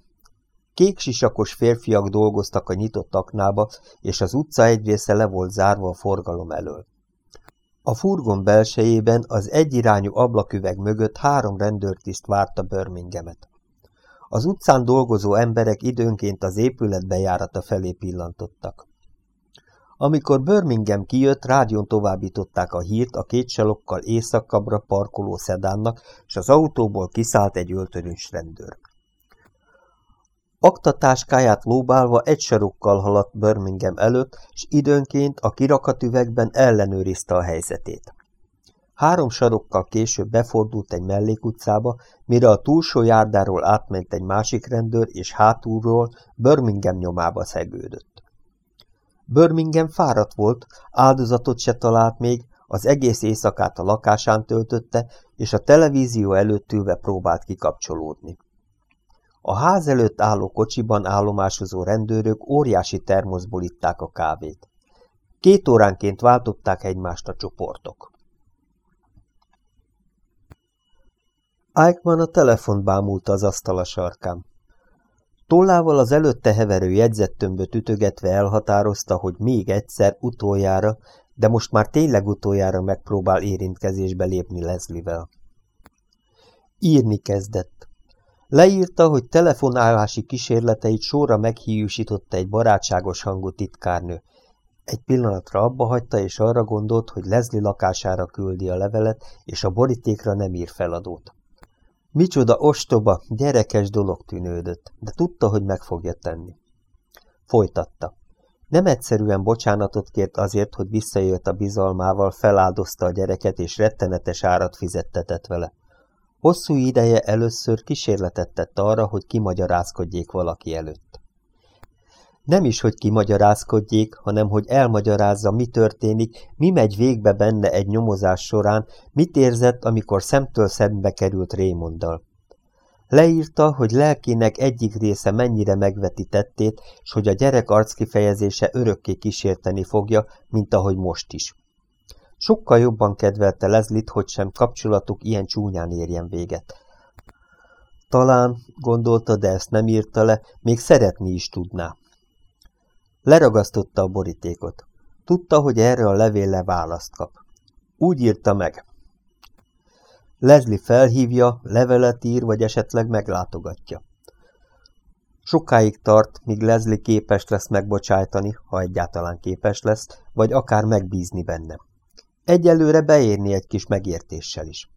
Kék sisakos férfiak dolgoztak a nyitott aknába, és az utca egy része le volt zárva a forgalom elől. A furgon belsejében az egyirányú ablaküveg mögött három rendőrtiszt várta Birminghamet. Az utcán dolgozó emberek időnként az épület bejárata felé pillantottak. Amikor Birmingham kijött, rádión továbbították a hírt a két salokkal éjszakabbra parkoló szedánnak, és az autóból kiszállt egy öltönyös rendőr. Aktatáskáját lóbálva egy sarokkal haladt Birmingham előtt, és időnként a kirakatüvegben ellenőrizte a helyzetét. Három sarokkal később befordult egy mellékutcába, mire a túlsó járdáról átment egy másik rendőr, és hátulról Birmingham nyomába szegődött. Birmingham fáradt volt, áldozatot se talált még, az egész éjszakát a lakásán töltötte, és a televízió előtt ülve próbált kikapcsolódni. A ház előtt álló kocsiban állomásozó rendőrök óriási termoszból itták a kávét. Két óránként váltották egymást a csoportok. Eichmann a telefon bámulta az asztal a sarkán. Tollával az előtte heverő jegyzettömböt ütögetve elhatározta, hogy még egyszer, utoljára, de most már tényleg utoljára megpróbál érintkezésbe lépni Leslie-vel. Írni kezdett. Leírta, hogy telefonálási kísérleteit sorra meghíjúsította egy barátságos hangú titkárnő. Egy pillanatra abba hagyta, és arra gondolt, hogy Leslie lakására küldi a levelet, és a borítékra nem ír feladót. Micsoda ostoba, gyerekes dolog tűnődött, de tudta, hogy meg fogja tenni. Folytatta. Nem egyszerűen bocsánatot kért azért, hogy visszajött a bizalmával, feláldozta a gyereket, és rettenetes árat fizettetett vele. Hosszú ideje először kísérletet tett arra, hogy kimagyarázkodjék valaki előtt. Nem is, hogy kimagyarázkodjék, hanem hogy elmagyarázza, mi történik, mi megy végbe benne egy nyomozás során, mit érzett, amikor szemtől szembe került Raymonddal. Leírta, hogy lelkének egyik része mennyire megveti tettét, s hogy a gyerek arckifejezése örökké kísérteni fogja, mint ahogy most is. Sokkal jobban kedvelte Leslie-t, hogy sem kapcsolatuk ilyen csúnyán érjen véget. Talán, gondolta, de ezt nem írta le, még szeretni is tudná. Leragasztotta a borítékot. Tudta, hogy erre a levélle választ kap. Úgy írta meg. Leslie felhívja, levelet ír, vagy esetleg meglátogatja. Sokáig tart, míg Leslie képes lesz megbocsájtani, ha egyáltalán képes lesz, vagy akár megbízni benne. Egyelőre beérni egy kis megértéssel is.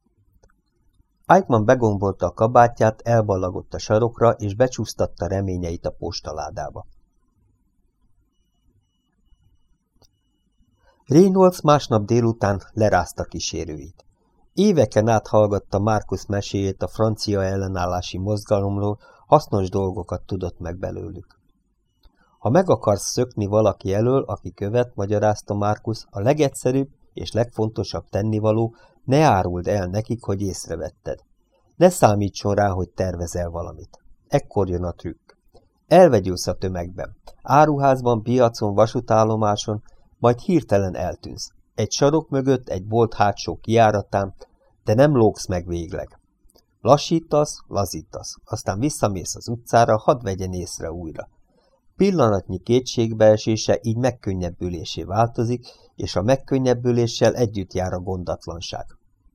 Eichmann begombolta a kabátját, elballagott a sarokra, és becsúsztatta reményeit a postaládába. Reynolds másnap délután lerázta kísérőit. Éveken át hallgatta Markus meséjét a francia ellenállási mozgalomról, hasznos dolgokat tudott meg belőlük. Ha meg akarsz szökni valaki elől, aki követ, magyarázta Markus, a legegyszerűbb és legfontosabb tennivaló, ne áruld el nekik, hogy észrevetted. Ne számítson rá, hogy tervezel valamit. Ekkor jön a trükk. Elvegyülsz a tömegben. Áruházban, piacon, vasútállomáson, majd hirtelen eltűnsz. Egy sarok mögött, egy bolt hátsó kiáratán, de nem lógsz meg végleg. Lassítasz, lazítasz, aztán visszamész az utcára, hadd vegyen észre újra. Pillanatnyi kétségbeesése így megkönnyebbülésé változik, és a megkönnyebbüléssel együtt jár a gondatlanság.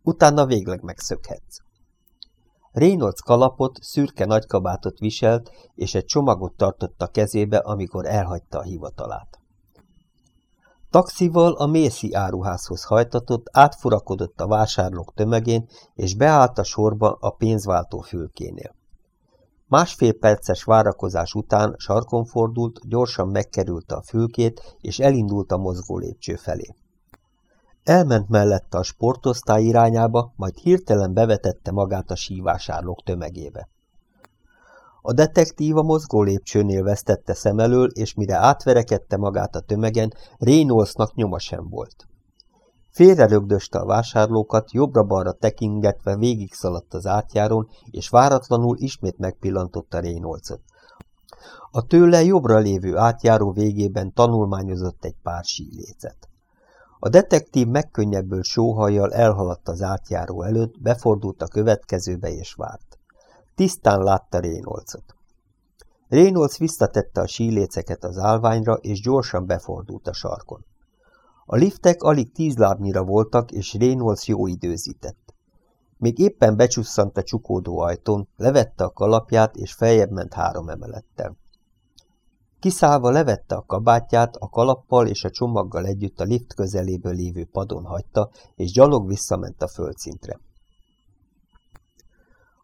Utána végleg megszökhetsz. Reynolds kalapot, szürke nagykabátot viselt, és egy csomagot tartott a kezébe, amikor elhagyta a hivatalát. Taxival a Mészi áruházhoz hajtatott, átfurakodott a vásárlók tömegén, és beállt a sorba a pénzváltó fülkénél. Másfél perces várakozás után sarkon fordult, gyorsan megkerülte a fülkét, és elindult a mozgó lépcső felé. Elment mellette a sportosztály irányába, majd hirtelen bevetette magát a sívásárlók tömegébe. A detektív a mozgó lépcsőnél vesztette szem elől, és mire átverekedte magát a tömegen, Reynoldsnak nyoma sem volt. Félre rögdöste a vásárlókat, jobbra-balra tekingetve végig szaladt az átjáron, és váratlanul ismét megpillantotta Reynoldsot. A tőle jobbra lévő átjáró végében tanulmányozott egy pár sílécet. A detektív megkönnyebből sóhajjal elhaladt az átjáró előtt, befordult a következőbe és várt. Tisztán látta Reynoldsot. Reynolds visszatette a síléceket az állványra, és gyorsan befordult a sarkon. A liftek alig tíz lábnyira voltak, és Reynolds jó időzített. Még éppen becsusszant a csukódó ajtón, levette a kalapját, és feljebb ment három emelettel. Kiszállva levette a kabátját, a kalappal és a csomaggal együtt a lift közeléből lévő padon hagyta, és gyalog visszament a földszintre.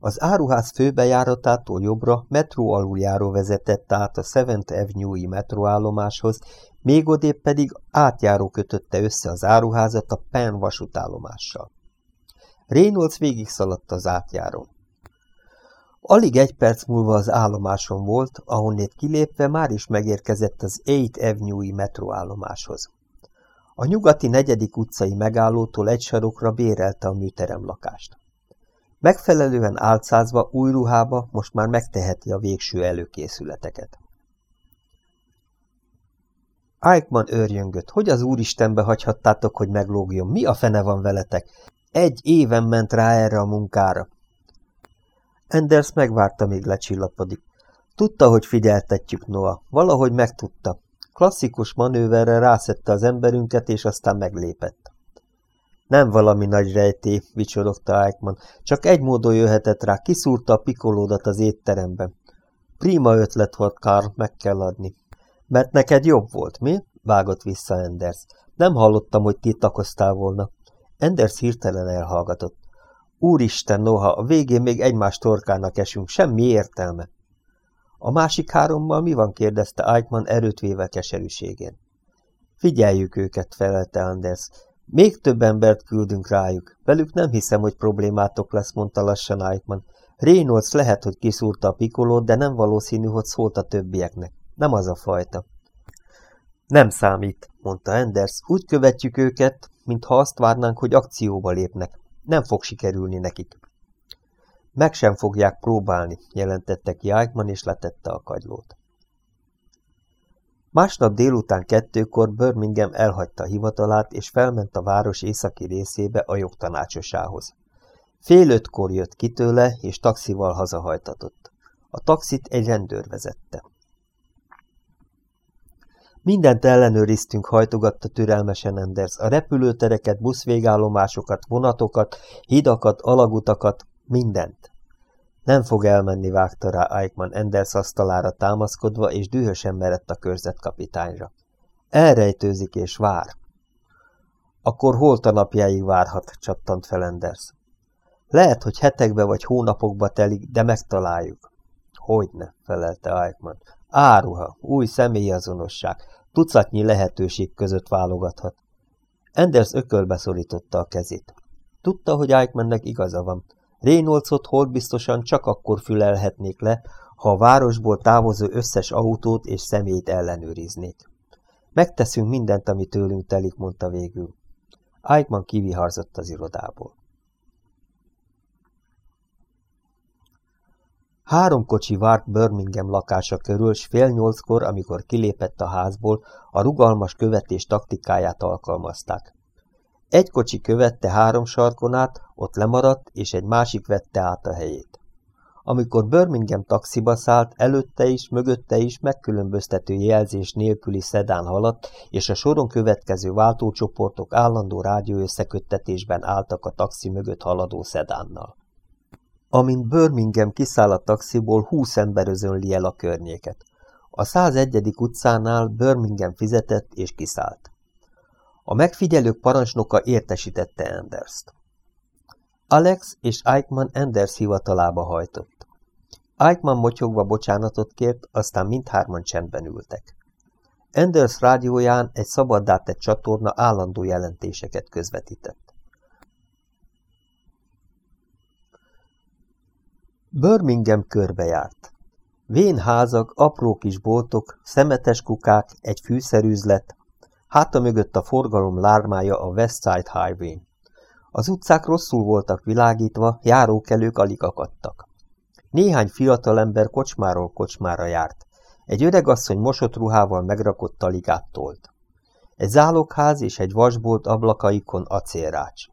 Az áruház főbejáratától jobbra metró aluljáró vezetett át a Seventh Avenue-i metróállomáshoz, még odébb pedig átjáró kötötte össze az áruházat a Penn vasútállomással. Reynolds végig szaladt az átjáron. Alig egy perc múlva az állomáson volt, ahonnét kilépve már is megérkezett az 8 Avenue-i metróállomáshoz. A nyugati negyedik utcai megállótól egy sarokra bérelte a műteremlakást. Megfelelően álcázva, új ruhába most már megteheti a végső előkészületeket. Eichmann őrjöngött, hogy az úristenbe hagyhattátok, hogy meglógjon, mi a fene van veletek? Egy éven ment rá erre a munkára. Enders megvárta, míg lecsillapodik. Tudta, hogy figyeltetjük Noah. Valahogy megtudta. Klasszikus manőverre rászette az emberünket, és aztán meglépett. Nem valami nagy rejté, vicsorogta Eichmann. Csak egy módon jöhetett rá, kiszúrta a pikolódat az étteremben. Prima ötlet volt, Karl, meg kell adni. Mert neked jobb volt, mi? vágott vissza Enders. Nem hallottam, hogy tiltakoztál volna. Enders hirtelen elhallgatott. Úristen, noha, a végén még egymás torkának esünk, semmi értelme. A másik hárommal mi van, kérdezte Eichmann erőt véve keserűségén. Figyeljük őket, felelte Anders. Még több embert küldünk rájuk. Velük nem hiszem, hogy problémátok lesz, mondta lassan Eichmann. Reynolds lehet, hogy kiszúrta a pikolót, de nem valószínű, hogy szólt a többieknek. Nem az a fajta. Nem számít, mondta Anders. Úgy követjük őket, mintha azt várnánk, hogy akcióba lépnek. Nem fog sikerülni nekik. Meg sem fogják próbálni, jelentette ki Eichmann, és letette a kagylót. Másnap délután kettőkor Birmingham elhagyta hivatalát, és felment a város északi részébe a jogtanácsosához. Fél ötkor jött ki tőle, és taxival hazahajtatott. A taxit egy rendőr vezette. Mindent ellenőriztünk, hajtogatta türelmesen Enders. A repülőtereket, buszvégállomásokat, vonatokat, hidakat, alagutakat, mindent. Nem fog elmenni, vágta rá Eichmann Enders asztalára támaszkodva, és dühösen merett a körzetkapitányra. Elrejtőzik és vár. Akkor holt a napjáig várhat, csattant fel Enders. Lehet, hogy hetekbe vagy hónapokba telik, de megtaláljuk. Hogyne, felelte Eichmann. Áruha, új személyazonosság, tucatnyi lehetőség között válogathat. Enders ökölbe szorította a kezét. Tudta, hogy Eichmannnek igaza van. Reynoldsot hold biztosan csak akkor fülelhetnék le, ha a városból távozó összes autót és személyt ellenőriznék. Megteszünk mindent, ami tőlünk telik, mondta végül. Eichmann kiviharzott az irodából. Három kocsi várt Birmingham lakása körül, s fél nyolckor, amikor kilépett a házból, a rugalmas követés taktikáját alkalmazták. Egy kocsi követte három sarkon át, ott lemaradt, és egy másik vette át a helyét. Amikor Birmingham taxiba szállt, előtte is, mögötte is megkülönböztető jelzés nélküli szedán haladt, és a soron következő váltócsoportok állandó rádióösszeköttetésben álltak a taxi mögött haladó szedánnal. Amint Birmingham kiszáll a taxiból, húsz ember özönli el a környéket. A 101. utcánál Birmingham fizetett és kiszállt. A megfigyelők parancsnoka értesítette Anderst. Alex és Eichmann Anders hivatalába hajtott. Eichmann motyogva bocsánatot kért, aztán mindhárman csendben ültek. Anders rádióján egy szabaddá tett csatorna állandó jelentéseket közvetített. Birmingham körbejárt. Vén házak, apró kis boltok, szemetes kukák, egy fűszerüzlet, háta mögött a forgalom lármája a West Side Highway. Az utcák rosszul voltak világítva, járókelők alig akadtak. Néhány fiatalember kocsmáról kocsmára járt. Egy öregasszony mosott ruhával megrakott taligát tolt. Egy zálogház és egy vasbolt ablakaikon acélrács.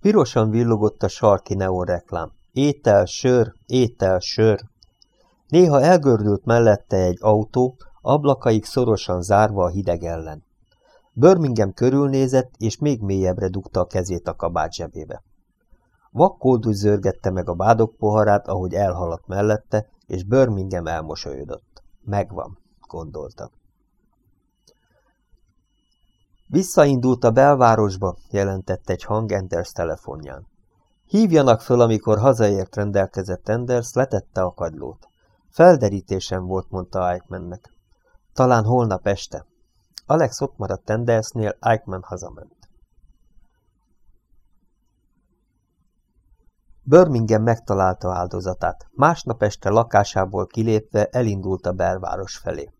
Pirosan villogott a sarki neon reklám. Étel, sör, étel, sör. Néha elgördült mellette egy autó, ablakaik szorosan zárva a hideg ellen. Birmingham körülnézett, és még mélyebbre dugta a kezét a kabát zsebébe. Vakkoldus zörgette meg a bádok poharát, ahogy elhaladt mellette, és Birmingham elmosolyodott. Megvan, gondolta. Visszaindult a belvárosba, jelentett egy hang Enders telefonján. Hívjanak föl, amikor hazaért rendelkezett Enders, letette a kagylót. Felderítésen volt, mondta Eichmannnek. Talán holnap este. Alex ott maradt Endersnél, Eichmann hazament. Birmingham megtalálta áldozatát. Másnap este lakásából kilépve elindult a belváros felé.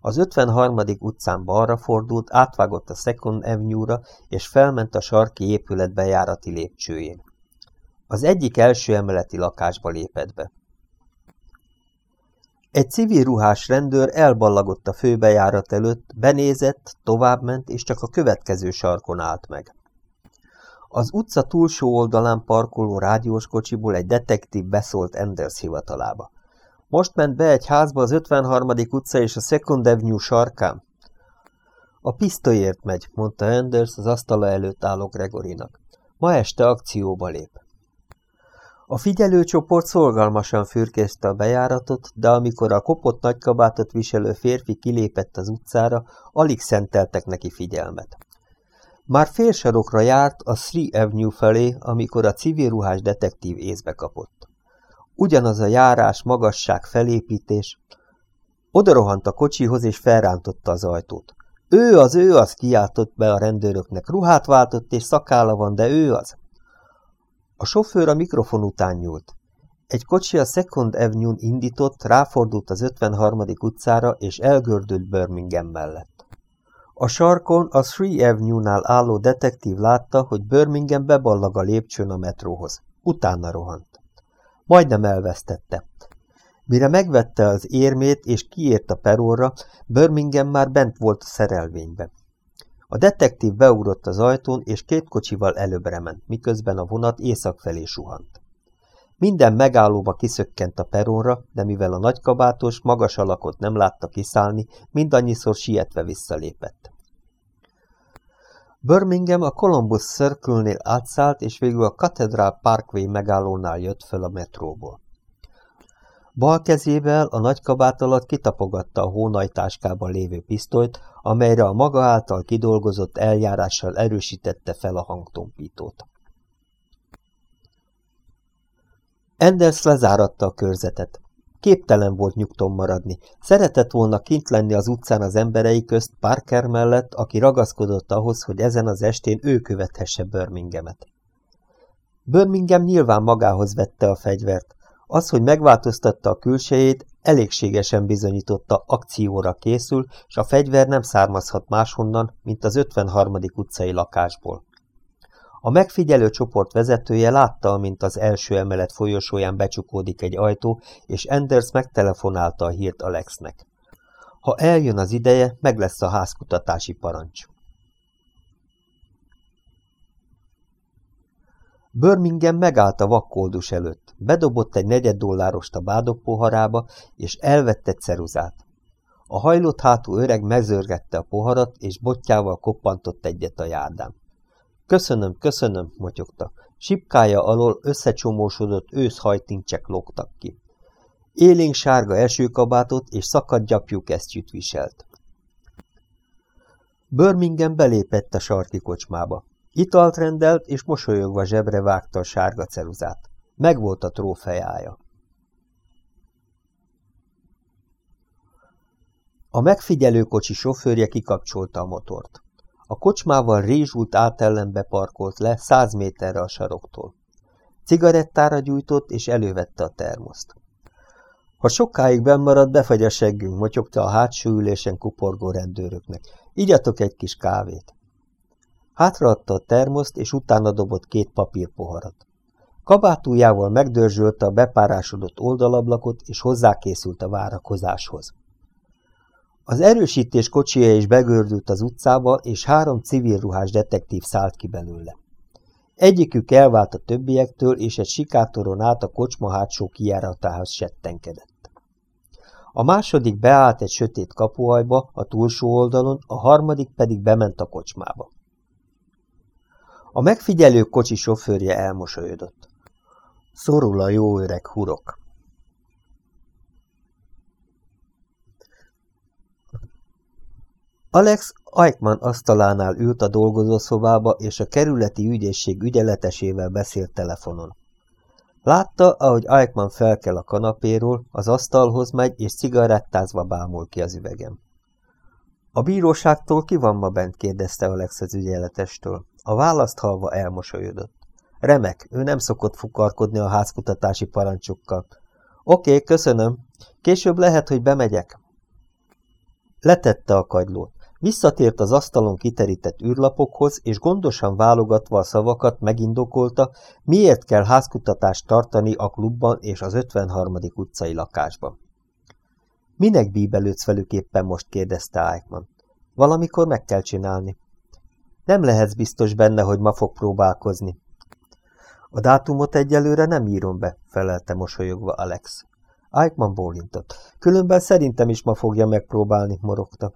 Az 53. utcán balra fordult, átvágott a Second Avenue-ra, és felment a sarki épület bejárati lépcsőjén. Az egyik első emeleti lakásba lépett be. Egy civil ruhás rendőr elballagott a főbejárat előtt, benézett, továbbment, és csak a következő sarkon állt meg. Az utca túlsó oldalán parkoló rádiós kocsiból egy detektív beszólt Enders hivatalába. Most ment be egy házba az 53. utca és a Second Avenue sarkán. A pisztolyért megy, mondta Enders az asztala előtt álló Gregorinak. Ma este akcióba lép. A figyelőcsoport szolgalmasan fürkészte a bejáratot, de amikor a kopott nagykabátot viselő férfi kilépett az utcára, alig szenteltek neki figyelmet. Már félsarokra járt a Three Avenue felé, amikor a civilruhás detektív észbe kapott. Ugyanaz a járás, magasság, felépítés. Oda rohant a kocsihoz, és felrántotta az ajtót. Ő az, ő az, kiáltott be a rendőröknek. Ruhát váltott, és szakála van, de ő az. A sofőr a mikrofon után nyúlt. Egy kocsi a Second Avenue-n indított, ráfordult az 53. utcára, és elgördült Birmingham mellett. A sarkon a Three Avenue-nál álló detektív látta, hogy Birmingham beballag a lépcsőn a metróhoz. Utána rohant. Majdnem elvesztette. Mire megvette az érmét és kiért a peróra, Birmingham már bent volt a szerelvénybe. A detektív beugrott az ajtón, és két kocsival előbbre ment, miközben a vonat észak felé suhant. Minden megállóba kiszökkent a peronra, de mivel a nagykabátos, magas alakot nem látta kiszállni, mindannyiszor sietve visszalépett. Birmingham a Columbus Circle-nél átszállt, és végül a Cathedral Parkway megállónál jött föl a metróból. Bal kezével a nagy kabát alatt kitapogatta a hónajtáskában lévő pisztolyt, amelyre a maga által kidolgozott eljárással erősítette fel a hangtompítót. Enders lezáratta a körzetet. Képtelen volt nyugton maradni. Szeretett volna kint lenni az utcán az emberei közt Parker mellett, aki ragaszkodott ahhoz, hogy ezen az estén ő követhesse Birminghamet. Birmingham nyilván magához vette a fegyvert. Az, hogy megváltoztatta a külsejét, elégségesen bizonyította, akcióra készül, és a fegyver nem származhat máshonnan, mint az 53. utcai lakásból. A megfigyelő csoport vezetője látta, mint az első emelet folyosóján becsukódik egy ajtó, és Enders megtelefonálta a hírt Alexnek. Ha eljön az ideje, meg lesz a házkutatási parancs. Birmingham megállt a vakkoldus előtt, bedobott egy negyed dollárost a bádok poharába, és elvette ceruzát. A hajlott hátú öreg mezörgette a poharat, és botjával koppantott egyet a járdán. Köszönöm, köszönöm, motyogta. Sipkája alól összecsomósodott őszhajtincsek lógtak ki. Élénk sárga esőkabátot és szakadt gyapjú kesztyűt viselt. Birmingham belépett a sarki kocsmába. Italt rendelt, és mosolyogva zsebre vágta a sárga ceruzát. Megvolt a trófejája. A megfigyelő kocsi sofőrje kikapcsolta a motort. A kocsmával rézsult átellenbe parkolt le száz méterre a saroktól. Cigarettára gyújtott, és elővette a termoszt. Ha sokáig bennmarad, befagy a seggünk, motyogta a hátsó ülésen kuporgó rendőröknek. Igyatok egy kis kávét. Hátraadta a termoszt, és utána dobott két papírpoharat. Kabátújával megdörzsölte a bepárásodott oldalablakot, és hozzákészült a várakozáshoz. Az erősítés kocsija is begördült az utcába, és három civil ruhás detektív szállt ki belőle. Egyikük elvált a többiektől, és egy sikátoron át a kocsma hátsó kijáratához settenkedett. A második beállt egy sötét kapuajba, a túlsó oldalon, a harmadik pedig bement a kocsmába. A megfigyelő kocsi sofőrje elmosolyodott. Szorul a jó öreg hurok. Alex Eichmann asztalánál ült a dolgozószobába, és a kerületi ügyészség ügyeletesével beszélt telefonon. Látta, ahogy Eichmann felkel a kanapéról, az asztalhoz megy, és cigarettázva bámul ki az üvegem. A bíróságtól ki van ma bent? kérdezte Alex az ügyeletestől. A választ halva elmosolyodott. Remek, ő nem szokott fukarkodni a házkutatási parancsokkal. Oké, köszönöm. Később lehet, hogy bemegyek. Letette a kagylót. Visszatért az asztalon kiterített űrlapokhoz, és gondosan válogatva a szavakat megindokolta, miért kell házkutatást tartani a klubban és az 53. utcai lakásban. Minek bíbelődsz velük éppen most, kérdezte Eichmann. Valamikor meg kell csinálni. Nem lehetsz biztos benne, hogy ma fog próbálkozni. A dátumot egyelőre nem írom be, felelte mosolyogva Alex. Eichmann bólintott. Különben szerintem is ma fogja megpróbálni, morogta.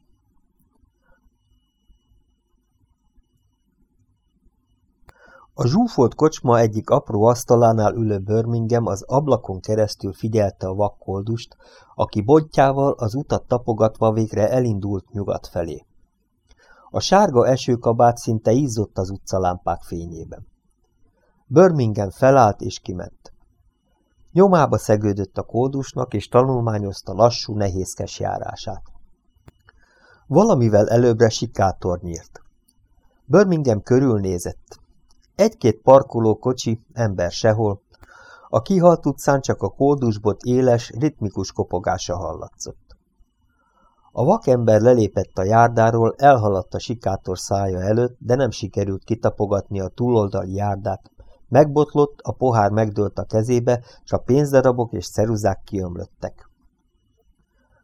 A zsúfolt kocsma egyik apró asztalánál ülő Birmingham az ablakon keresztül figyelte a vakkoldust, aki botjával az utat tapogatva végre elindult nyugat felé. A sárga esőkabát szinte izzott az utcalámpák fényében. Birmingham felállt és kiment. Nyomába szegődött a kódusnak, és tanulmányozta lassú, nehézkes járását. Valamivel előbbre sikátor nyírt. Birmingham körülnézett. Egy-két parkoló kocsi, ember sehol. A kihalt utcán csak a kódusbot éles, ritmikus kopogása hallatszott. A vakember lelépett a járdáról, elhaladt a sikátor szája előtt, de nem sikerült kitapogatni a túloldali járdát. Megbotlott, a pohár megdőlt a kezébe, és a pénzdarabok és ceruzák kiömlöttek.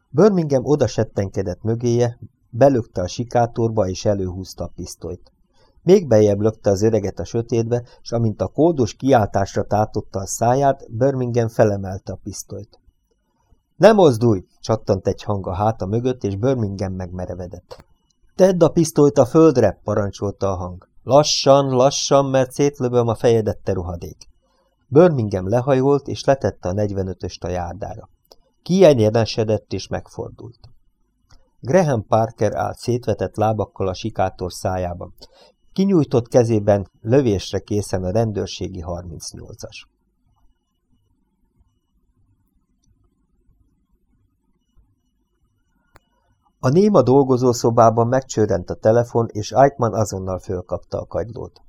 Birmingham oda settenkedett mögéje, belökte a sikátorba és előhúzta a pisztolyt. Még bejebb lökte az öreget a sötétbe, és amint a kódos kiáltásra tátotta a száját, Birmingham felemelte a pisztolyt. Ne mozdulj! csattant egy hang a háta mögött, és Birmingham megmerevedett. Tedd a pisztolyt a földre! parancsolta a hang. Lassan, lassan, mert szétlöböm a fejedet, ruhadék. Birmingham lehajolt, és letette a 45-öst a járdára. Kiegyenesedett és megfordult. Graham Parker állt szétvetett lábakkal a sikátor szájában. Kinyújtott kezében lövésre készen a rendőrségi 38-as. A néma dolgozószobában megcsörrent a telefon, és Eichmann azonnal fölkapta a kagylót.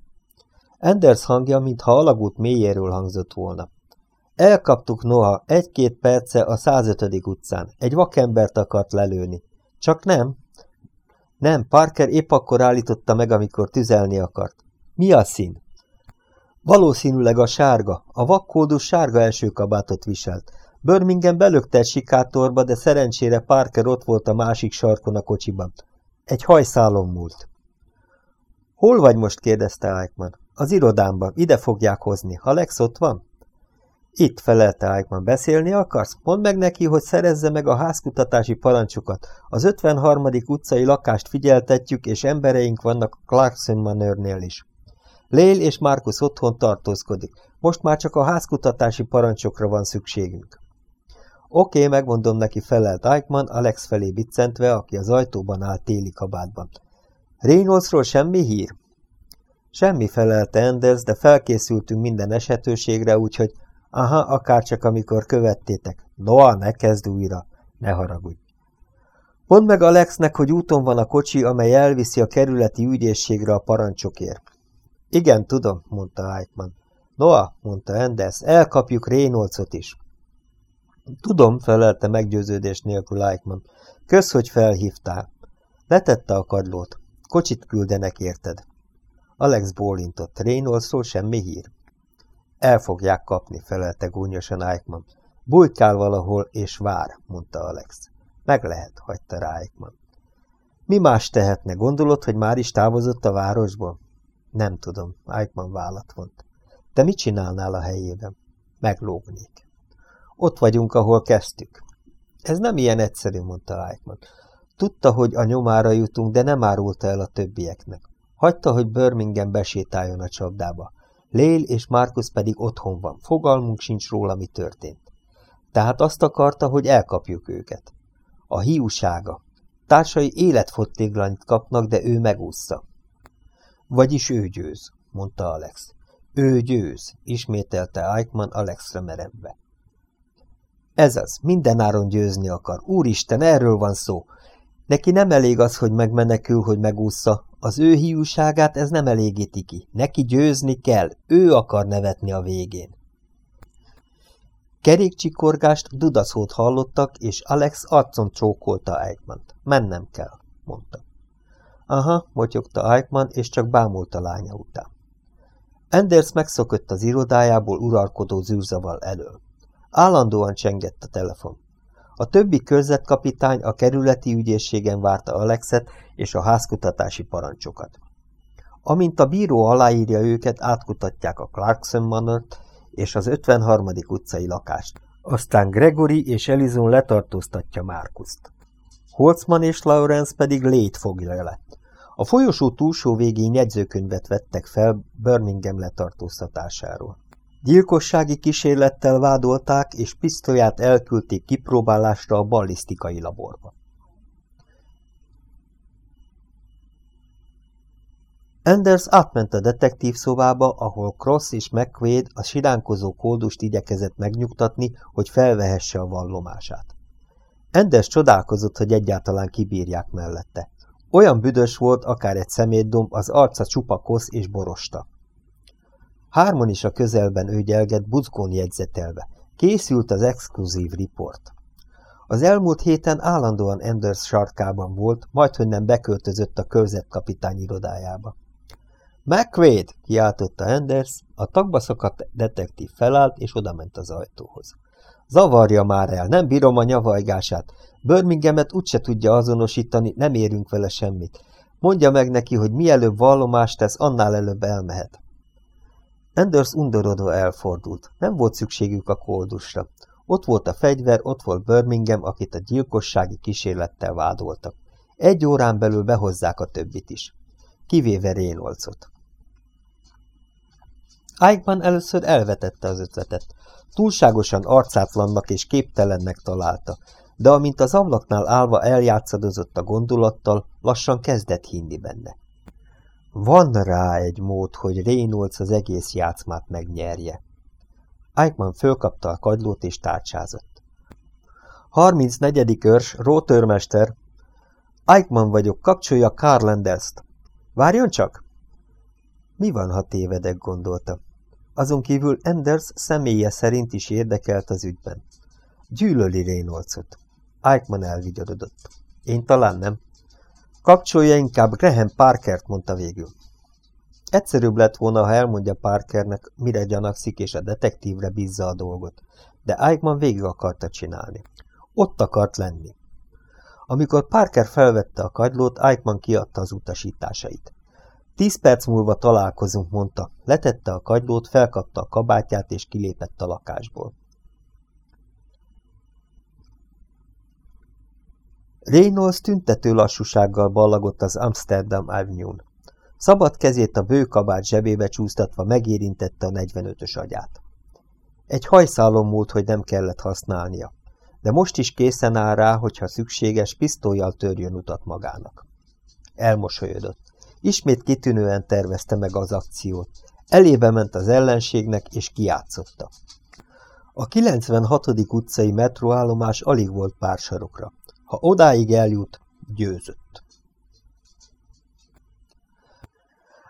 Anders hangja, mintha alagút mélyéről hangzott volna. Elkaptuk noha egy-két perce a 105. utcán. Egy vakembert akart lelőni. Csak nem. Nem, Parker épp akkor állította meg, amikor tüzelni akart. Mi a szín? Valószínűleg a sárga. A vakkódus sárga első kabátot viselt. Birmingham belökte egy sikátorba, de szerencsére Parker ott volt a másik sarkon a kocsiban. Egy hajszálon múlt. Hol vagy most? kérdezte Eichmann. Az irodámban. Ide fogják hozni. Ha Lex ott van? Itt felelte Eichmann. Beszélni akarsz? Mondd meg neki, hogy szerezze meg a házkutatási parancsokat. Az 53. utcai lakást figyeltetjük, és embereink vannak Clarkson Manörnél is. Lél és Markus otthon tartózkodik. Most már csak a házkutatási parancsokra van szükségünk. Oké, megmondom neki, felelt Eichmann, Alex felé biccentve, aki az ajtóban áll téli kabátban. Reynoldsról semmi hír? Semmi felelte Anders, de felkészültünk minden esetőségre, úgyhogy aha, akárcsak amikor követtétek. Noa, ne kezd újra, ne haragudj. Mondd meg Alexnek, hogy úton van a kocsi, amely elviszi a kerületi ügyészségre a parancsokért. Igen, tudom, mondta Eichmann. Noa, mondta Anders, elkapjuk Reynoldsot is. Tudom, felelte meggyőződés nélkül Eichmann. Kösz, hogy felhívtál. Letette a kadlót. Kocsit küldenek érted. Alex bólintott. Reynoldsról semmi hír. El fogják kapni, felelte gúnyosan Eichmann. Bújkál valahol, és vár, mondta Alex. Meg lehet, hagyta rá Eichmann. Mi más tehetne? Gondolod, hogy már is távozott a városból? Nem tudom, Eichmann vállat vont. Te mit csinálnál a helyében? Meglógnék. Ott vagyunk, ahol kezdtük. Ez nem ilyen egyszerű, mondta Eichmann. Tudta, hogy a nyomára jutunk, de nem árulta el a többieknek. Hagyta, hogy Birmingham besétáljon a csapdába. Lél és Markus pedig otthon van, fogalmunk sincs róla, mi történt. Tehát azt akarta, hogy elkapjuk őket. A hiúsága. Társai életfottéglanit kapnak, de ő megúszza. Vagyis ő győz, mondta Alex. Ő győz, ismételte Eichmann Alexre merevve. Ez az, mindenáron győzni akar. Úristen, erről van szó. Neki nem elég az, hogy megmenekül, hogy megúszza. Az ő hiúságát ez nem elégíti ki. Neki győzni kell, ő akar nevetni a végén. Kerékcsikorgást, dudaszót hallottak, és Alex arcon csókolta Eichmann-t. Mennem kell, mondta. Aha, motyogta Eichmann, és csak bámult a lánya után. Anders megszokott az irodájából uralkodó zűrzaval elől. Állandóan csengett a telefon. A többi körzetkapitány a kerületi ügyészségen várta Alexet és a házkutatási parancsokat. Amint a bíró aláírja őket, átkutatják a Clarkson Manort és az 53. utcai lakást. Aztán Gregory és Elizon letartóztatja Márkuszt. Holzman és Lawrence pedig lét fogja le. A folyosó túlsó végén jegyzőkönyvet vettek fel Birmingham letartóztatásáról. Gyilkossági kísérlettel vádolták, és pisztolyát elküldték kipróbálásra a ballisztikai laborba. Anders átment a detektív szobába, ahol Cross és McQuaid a siránkozó koldust igyekezett megnyugtatni, hogy felvehesse a vallomását. Anders csodálkozott, hogy egyáltalán kibírják mellette. Olyan büdös volt, akár egy szemétdomb, az arca csupa kosz és borosta. Hárman is a közelben őgyelget buzgón jegyzetelve. Készült az exkluzív riport. Az elmúlt héten állandóan Anders sarkában volt, majdhogy nem beköltözött a körzetkapitány irodájába. McQuaid! kiáltotta Anders, a tagba szakadt detektív felállt és odament az ajtóhoz. Zavarja már el, nem bírom a nyavajgását. Birminghamet úgyse tudja azonosítani, nem érünk vele semmit. Mondja meg neki, hogy mielőbb vallomást tesz, annál előbb elmehet. Anders undorodó elfordult. Nem volt szükségük a koldusra. Ott volt a fegyver, ott volt Birmingham, akit a gyilkossági kísérlettel vádoltak. Egy órán belül behozzák a többit is. Kivéve Reynoldsot. Eichmann először elvetette az ötletet. Túlságosan arcátlannak és képtelennek találta, de amint az ablaknál állva eljátszadozott a gondolattal, lassan kezdett hinni benne. Van rá egy mód, hogy Reynolds az egész játszmát megnyerje. Eichmann fölkapta a kagylót és tárcsázott. 34. őrs, rótörmester. Eichmann vagyok, kapcsolja Karl. Várjon csak! Mi van, ha tévedek, gondolta. Azon kívül Enders személye szerint is érdekelt az ügyben. Gyűlöli Reynoldsot. Eichmann elvigyorodott. Én talán nem. Kapcsolja inkább Graham Parkert, mondta végül. Egyszerűbb lett volna, ha elmondja Parkernek, mire gyanakszik, és a detektívre bízza a dolgot, de Eichmann végig akarta csinálni. Ott akart lenni. Amikor Parker felvette a kagylót, Eichmann kiadta az utasításait. Tíz perc múlva találkozunk, mondta. Letette a kagylót, felkapta a kabátját, és kilépett a lakásból. Reynolds tüntető lassúsággal ballagott az Amsterdam Avenue-n. Szabad kezét a bő kabát zsebébe csúsztatva megérintette a 45-ös agyát. Egy hajszálon múlt, hogy nem kellett használnia, de most is készen áll rá, hogyha szükséges, pisztolyjal törjön utat magának. Elmosolyodott. Ismét kitűnően tervezte meg az akciót. Elébe ment az ellenségnek, és kiátszotta. A 96. utcai metróállomás alig volt pár sarokra. Ha odáig eljut, győzött.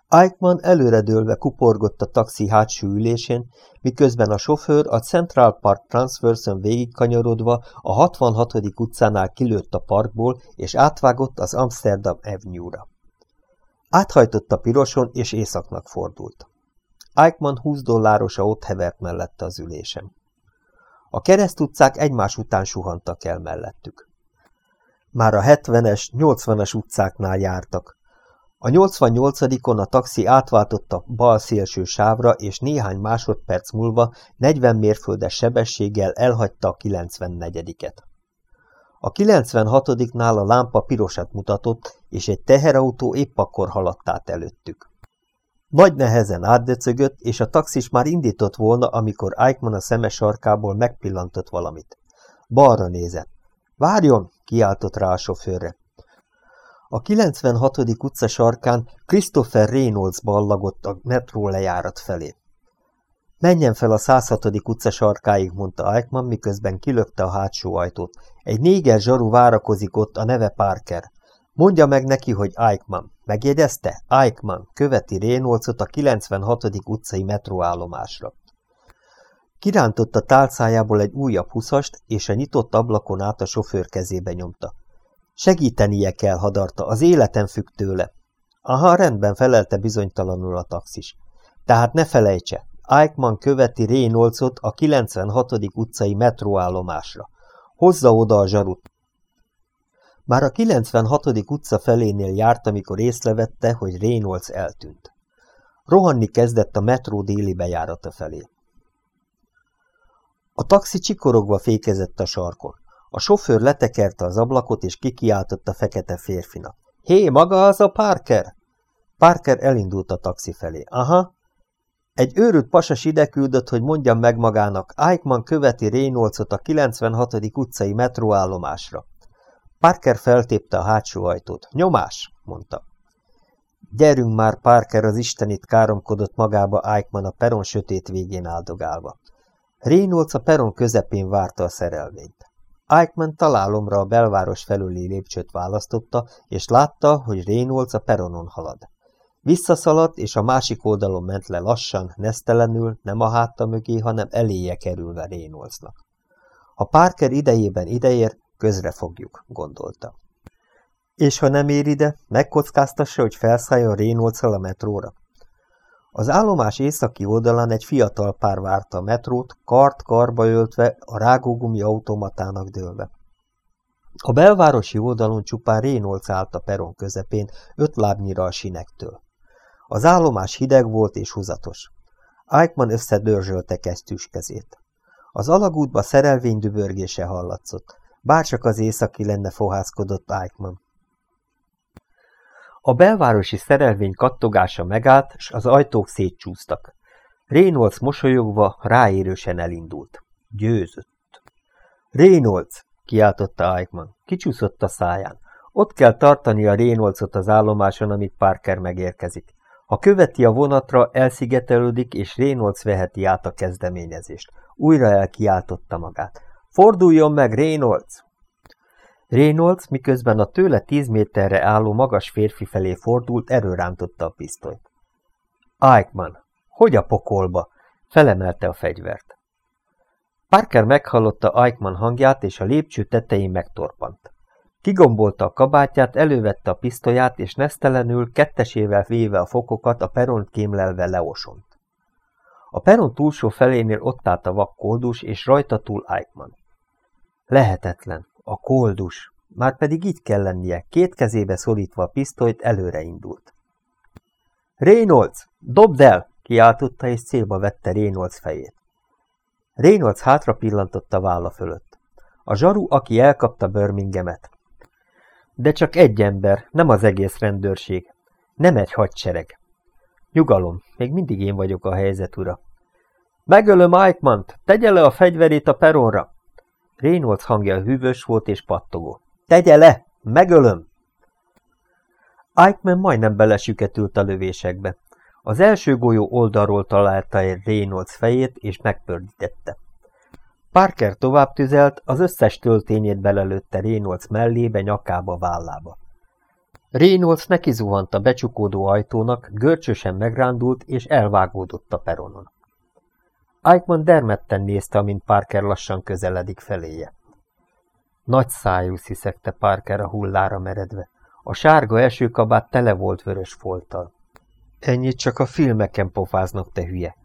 Eichmann előredőlve kuporgott a taxi hátsó ülésén, miközben a sofőr a Central Park Transverson végigkanyarodva a 66. utcánál kilőtt a parkból, és átvágott az Amsterdam Avenue-ra. Áthajtott a piroson, és északnak fordult. Eichmann 20 dollárosa ott hevert mellette az ülésem. A keresztutcák egymás után suhantak el mellettük. Már a 70-es, 80-as utcáknál jártak. A 88-on a taxi átváltott a bal szélső sávra, és néhány másodperc múlva 40 mérföldes sebességgel elhagyta a 94-et. A 96-nál a lámpa pirosat mutatott, és egy teherautó épp akkor haladt át előttük. Nagy nehezen átdöcögött, és a taxis már indított volna, amikor Eichmann a szeme sarkából megpillantott valamit. Balra nézett. Várjon! kiáltott rá a sofőrre. A 96. utca sarkán Christopher Reynolds ballagott a metró lejárat felé. Menjen fel a 106. utca sarkáig, mondta Eichmann, miközben kilökte a hátsó ajtót. Egy néger zsaru várakozik ott, a neve Parker. Mondja meg neki, hogy Eichmann. Megjegyezte? Eichmann követi Reynoldsot a 96. utcai metróállomásra. Kirántotta tálcájából egy újabb huszast, és a nyitott ablakon át a sofőr kezébe nyomta. Segítenie kell, hadarta, az életem függ tőle. Aha, rendben, felelte bizonytalanul a taxis. Tehát ne felejtse, Eichmann követi Reynoldsot a 96. utcai metróállomásra. Hozza oda a zsarut. Már a 96. utca felénél járt, amikor észrevette, hogy Reynolds eltűnt. Rohanni kezdett a metró déli bejárata felé. A taxi csikorogva fékezett a sarkon. A sofőr letekerte az ablakot, és kikiáltott a fekete férfinak. Hé, maga az a Parker? Parker elindult a taxi felé. Aha, egy őrült pasas ide küldött, hogy mondjam meg magának, Eichmann követi Reynoldsot a 96. utcai metróállomásra. Parker feltépte a hátsó ajtót. Nyomás, mondta. Gyerünk már, Parker az istenit káromkodott magába Eichmann a peron sötét végén áldogálva. Reynolds a peron közepén várta a szerelvényt. Eichmann találomra a belváros felüli lépcsőt választotta, és látta, hogy Reynolds a peronon halad. Visszaszaladt, és a másik oldalon ment le lassan, nesztelenül, nem a háta mögé, hanem eléje kerülve Reynoldsnak. Ha Parker idejében ideér, közre fogjuk, gondolta. És ha nem ér ide, megkockáztassa, hogy felszálljon reynolds a metróra. Az állomás északi oldalán egy fiatal pár várta a metrót, kart karba öltve, a rágógumi automatának dőlve. A belvárosi oldalon csupán Reynolds állt a peron közepén, öt lábnyira a sinektől. Az állomás hideg volt és húzatos. Eichmann összedörzsölte kesztyűs kezét. Az alagútba szerelvény dübörgése hallatszott. Bárcsak az északi lenne fohászkodott Eichmann. A belvárosi szerelvény kattogása megállt, s az ajtók szétcsúsztak. Reynolds mosolyogva ráérősen elindult. Győzött. Reynolds! kiáltotta Eichmann. Kicsúszott a száján. Ott kell tartani a Reynoldsot az állomáson, amit Parker megérkezik. Ha követi a vonatra, elszigetelődik, és Reynolds veheti át a kezdeményezést. Újra elkiáltotta magát. Forduljon meg, Reynolds! Reynolds, miközben a tőle tíz méterre álló magas férfi felé fordult, erőrántotta a pisztolyt. Eichmann, hogy a pokolba? Felemelte a fegyvert. Parker meghallotta Eichmann hangját, és a lépcső tetején megtorpant. Kigombolta a kabátját, elővette a pisztolyát, és nesztelenül, kettesével véve a fokokat, a peront kémlelve leosont. A peron túlsó felénél ott állt a vak koldus, és rajta túl Eichmann. Lehetetlen. A koldus. Már pedig így kell lennie, két kezébe szorítva a pisztolyt előre indult. Reynolds, dobd el! kiáltotta, és célba vette Reynolds fejét. Reynolds hátra pillantott a válla fölött. A zsaru, aki elkapta Birminghamet. De csak egy ember, nem az egész rendőrség. Nem egy hadsereg. Nyugalom, még mindig én vagyok a helyzet, ura. Megölöm Eichmann-t, tegye le a fegyverét a peronra! Reynolds hangja hűvös volt és pattogó. Tegye le! Megölöm! Eichmann majdnem belesüketült a lövésekbe. Az első golyó oldalról találta egy Reynolds fejét, és megpördítette. Parker tovább tüzelt, az összes töltényét belelőtte Reynolds mellébe, nyakába, vállába. Reynolds nekizuhant a becsukódó ajtónak, görcsösen megrándult, és elvágódott a peronon. Eichmann dermedten nézte, amint Parker lassan közeledik feléje. Nagy szájú sziszegte Parker a hullára meredve. A sárga esőkabát tele volt vörös folttal. Ennyit csak a filmeken pofáznak, te hülye!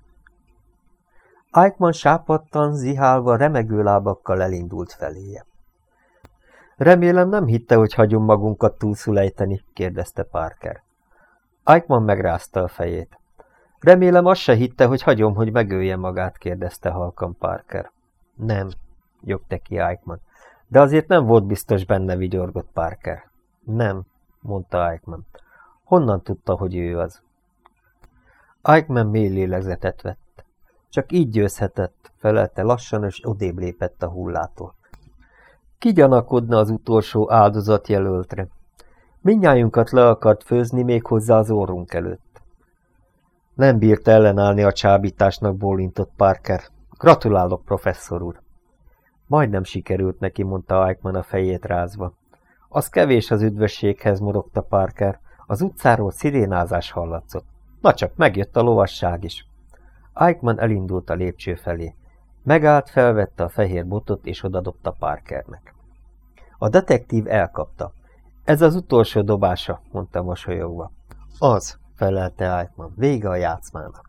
Eichmann sápadtan, zihálva, remegő lábakkal elindult feléje. Remélem nem hitte, hogy hagyom magunkat túlszulejteni, kérdezte Parker. Eichmann megrázta a fejét. Remélem azt se hitte, hogy hagyom, hogy megölje magát, kérdezte halkan Parker. Nem, jogte ki Eichmann. De azért nem volt biztos benne, vigyorgott Parker. Nem, mondta Eichmann. Honnan tudta, hogy ő az? Eichmann mély lélegzetet vett. Csak így győzhetett, felelte lassan, és odébb lépett a hullától. Ki gyanakodna az utolsó áldozat jelöltre? Mindnyájunkat le akart főzni még hozzá az orrunk előtt. Nem bírt ellenállni a csábításnak, bólintott Parker. Gratulálok, professzor úr. Majdnem sikerült neki, mondta Eichmann a fejét rázva. Az kevés az üdvösséghez, morogta Parker. Az utcáról szirénázás hallatszott. Na csak, megjött a lovasság is. Eichmann elindult a lépcső felé. Megállt, felvette a fehér botot, és odadobta Parkernek. A detektív elkapta. Ez az utolsó dobása, mondta mosolyogva. Az, felelte Eichmann. Vége a játszmának.